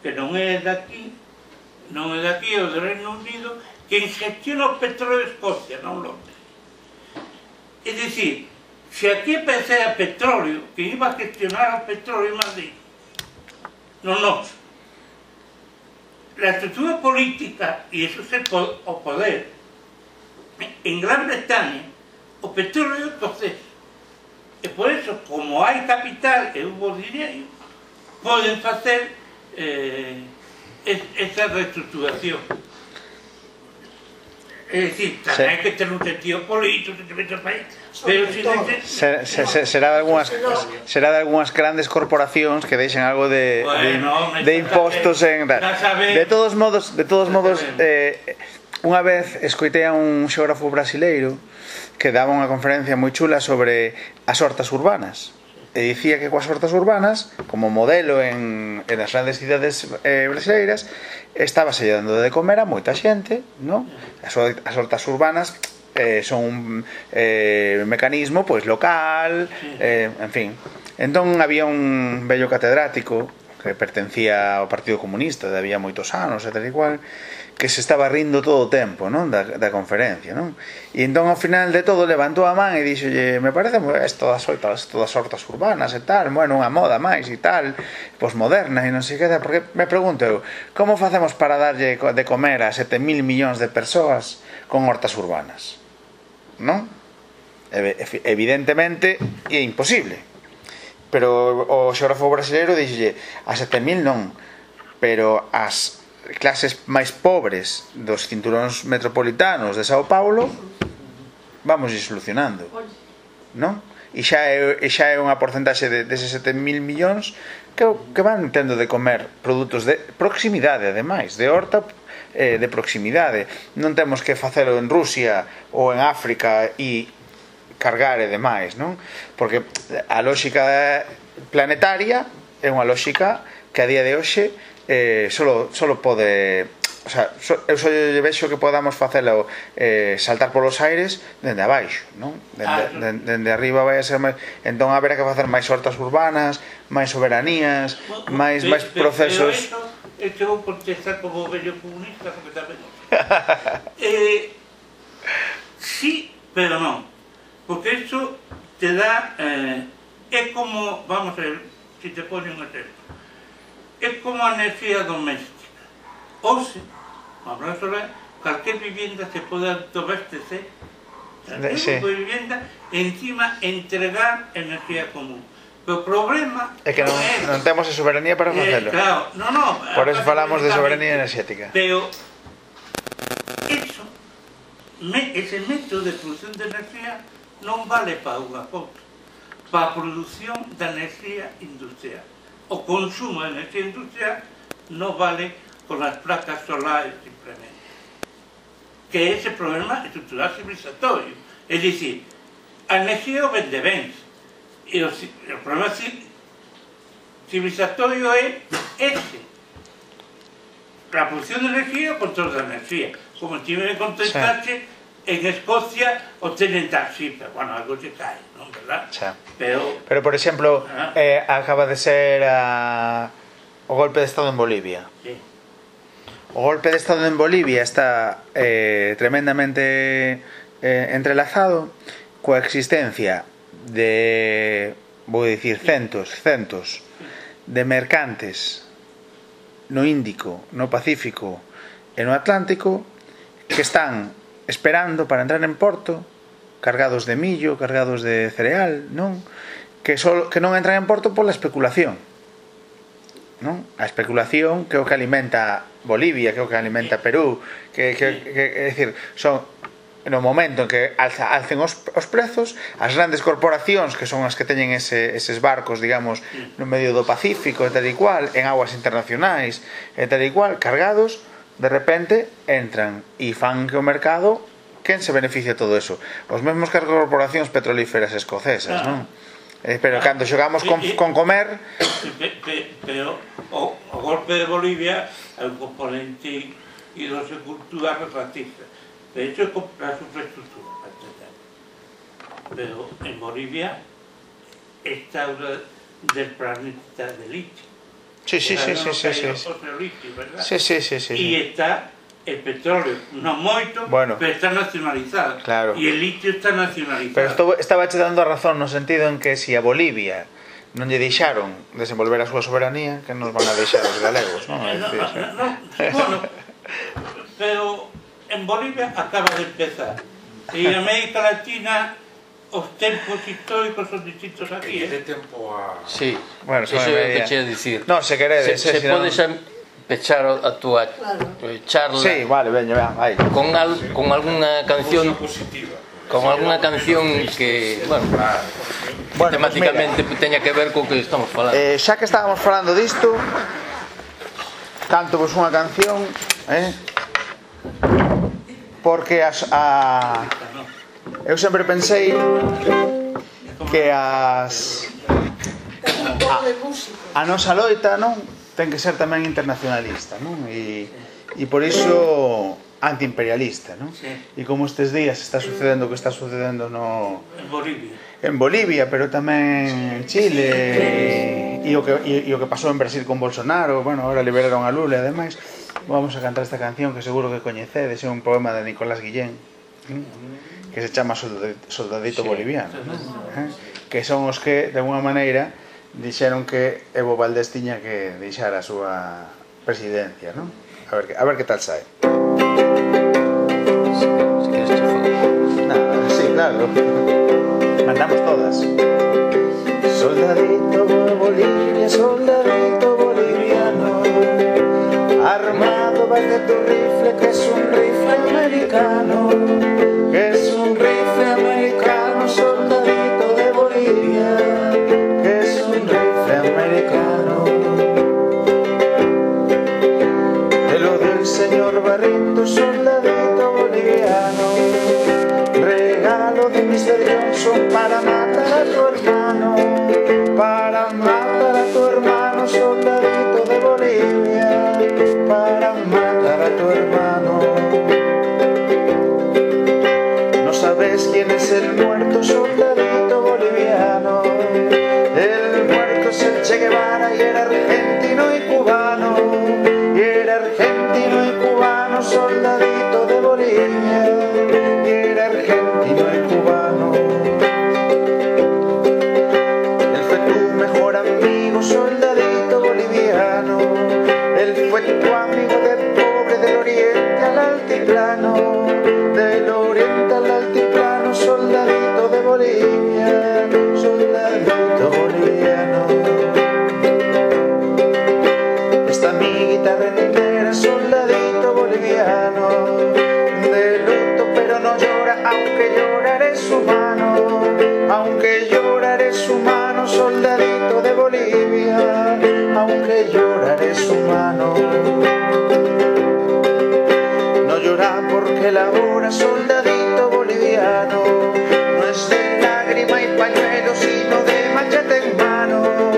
que non é daqui, non é daqui, o do Reino Unido, que gestiona o petróleo de Escocia, non Londres. É dicir, Se aquí pensé a petróleo, que iba a gestionar o petróleo en Madrid, non, non. La estructura política, e iso é o poder, en Gran Bretaña, o petróleo entonces, e por eso, como hai capital e hubo dinero, poden facer eh, esa reestructuración. É dicir, tamén que ter un sentido político, un sentido país, pero si se, se, se, será de algunhas será de algunhas grandes corporacións que deixen algo de bueno, de, de impostos en De todos modos, de todos modos eh unha vez escoitei a un xeógrafo brasileiro que daba unha conferencia moi chula sobre as hortas urbanas. E dicía que coas hortas urbanas como modelo en, en as grandes cidades eh, brasileiras estábase dando de comer a moita xente, non? As, as hortas urbanas eh, son un eh, mecanismo pois local, eh, en fin. Entón había un bello catedrático que pertencía ao Partido Comunista de había moitos anos, e tal e cual, que se estaba rindo todo o tempo non da, da conferencia non? E entón ao final de todo levantou a man e dixolle me parece es todas hortas, todas hortas urbanas e tal bueno unha moda máis e tal posmoderna e non sei que porque me pregunto eu como facemos para darlle de comer a 7.000 millóns de persoas con hortas urbanas? non? Evidentemente é imposible. Pero o xeógrafo brasileiro dixolle a 7.000 non pero as clases máis pobres dos cinturóns metropolitanos de Sao Paulo vamos ir solucionando non? e xa é, e xa é unha porcentaxe de, deses 7.000 millóns que, que van tendo de comer produtos de proximidade ademais, de horta eh, de proximidade non temos que facelo en Rusia ou en África e cargar e demais non? porque a lógica planetaria é unha lógica que a día de hoxe eh, solo, solo pode o sea, so, eu só lle vexo que podamos facelo eh, saltar polos aires dende abaixo, non? Dende, ah, dende, dende arriba vai a ser máis... Entón haberá que facer máis hortas urbanas, máis soberanías, bueno, máis, máis procesos... Pero esto, esto vou protestar como vello comunista, porque tamén non. eh, sí, pero non. Porque isto te dá... Eh, é como, vamos a ver, se si te pone un exemplo. É como a enerxía doméstica. Ose, vamos a cualquier vivienda se pode autoabastecer Cualquier sí. tipo de vivienda encima entregar enerxía común. Pero o problema É que non, é non temos a soberanía para Eh, facelo. claro, no, no. Por eso falamos de soberanía enerxética. Pero eso, me, ese método de producción de enerxía non vale para unha cousa, para a produción da enerxía industrial o consumo de energía industrial no vale con las placas solares simplemente. Que ese problema estructural civilizatorio. Es decir, energía vende vence. Y el, el problema civilizatorio es este la producción de energía o control de energía. Como tiene que contestarse sí. en Escocia o teñen taxi, pero bueno, algo se cae, non, verdad? Xa. Pero, pero por exemplo, ah, eh, acaba de ser a, o golpe de Estado en Bolivia. Sí. O golpe de Estado en Bolivia está eh, tremendamente eh, entrelazado coa existencia de, vou dicir, centos, centos de mercantes no Índico, no Pacífico e no Atlántico que están esperando para entrar en Porto, cargados de millo, cargados de cereal, non? Que, só, que non entran en Porto pola especulación. Non? A especulación que é o que alimenta Bolivia, que é o que alimenta Perú, que, que, que é dicir, son no momento en que alza, alcen os, os prezos, as grandes corporacións que son as que teñen ese, eses barcos, digamos, no medio do Pacífico, e tal e cual, en aguas internacionais, e tal e cual, cargados, de repente entran e fan que o mercado quen se beneficia todo eso? Os mesmos que as corporacións petrolíferas escocesas, claro. non? Eh, pero claro. cando xogamos con, e, con comer pe, pe, pero o, o golpe de Bolivia é un componente hidrosecultura retratista de hecho comprar infraestructura pero en Bolivia está una del planeta de litio Sí, sí, sí, sí, sí, sí. Sí, sí, sí, sí. Y está el petróleo, no moito, bueno, pero está nacionalizado. Claro. Y el litio está nacionalizado. Pero estou, estaba che dando a razón no sentido en que si a Bolivia non lle deixaron desenvolver a súa soberanía, que nos van a deixar os galegos, non? No, no, no, eh. no, bueno, pero en Bolivia acaba de empezar. E en América Latina os tempos históricos son distintos aquí. Que eh? tempo a... Sí, bueno, eso é o que che dicir. No, se queredes. Se, se, se podes no... pechar a túa claro. charla. Sí, vale, veña, vean, vai. Con, al, con alguna canción... positiva con alguna canción que, bueno, bueno temáticamente pues teña que ver co que estamos falando. Eh, xa que estábamos falando disto, canto vos unha canción, eh? Porque as, a, eu sempre pensei que as a, a nosa loita non ten que ser tamén internacionalista non e, e por iso antiimperialista non? Sí. e como estes días está sucedendo o que está sucedendo no en Bolivia en Bolivia pero tamén en Chile e, e, o que, e, e o que pasou en Brasil con Bolsonaro bueno, ahora liberaron a Lula e ademais vamos a cantar esta canción que seguro que coñecedes é un poema de Nicolás Guillén ¿Mm? mm que se chama soldadito sí. boliviano eh? que son os que de unha maneira dixeron que Evo Valdés tiña que deixar a súa presidencia non? a ver, que, a ver que tal sae. Sí, Nada, sí, claro. Mandamos todas. Soldadito Bolivia soldadito boliviano. Armado vas de tu rifle que es un rifle americano. De. Johnson para matar a tu hermano. Para matar Soldadito boliviano Esta mi guitarra Rentera, soldadito boliviano, de luto, pero no llora, aunque lloraré su mano, aunque lloraré su mano, soldadito de Bolivia, aunque lloraré su mano, no llora porque labora, soldadito boliviano de lágrima y pañuelo, sino de machete en mano,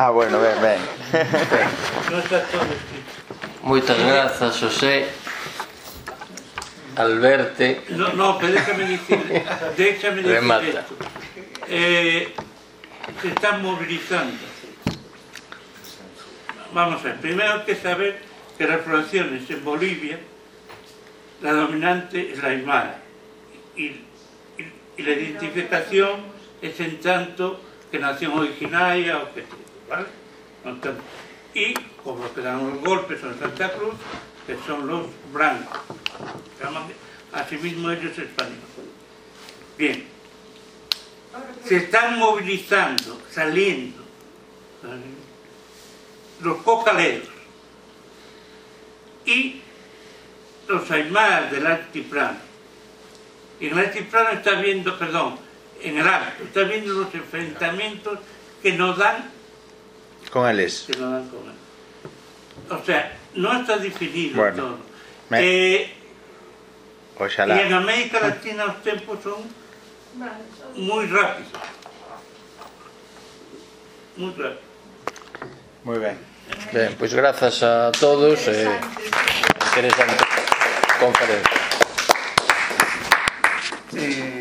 Ah, bueno, ven, ven. No está todo escrito. Moitas grazas, José. Al verte, No, no, pero déjame decir, déjame decir Remata. esto. Eh, se están movilizando. Vamos a ver, primero hay que saber que las poblaciones en Bolivia, la dominante es la aymara. Y, y- y la identificación es en tanto que nación originaria o que ¿vale? Tanto. Y como los que dan los golpes son Santa Cruz, que son los blancos. Asimismo ellos españoles. Bien, se están movilizando, saliendo, los cocaleros y los aymaras del altiplano. En el altiplano está viendo, perdón, en el alto, está viendo los enfrentamientos que nos dan Con eles. Que lo dan con eles. O sea, non está definido bueno, todo. Me... Eh, Oxalá. E en América Latina os tempos son moi rápidos. Moi rápidos. Moi ben. Ben, pois grazas a todos. Interesante. Eh, interesante conferencia. Eh,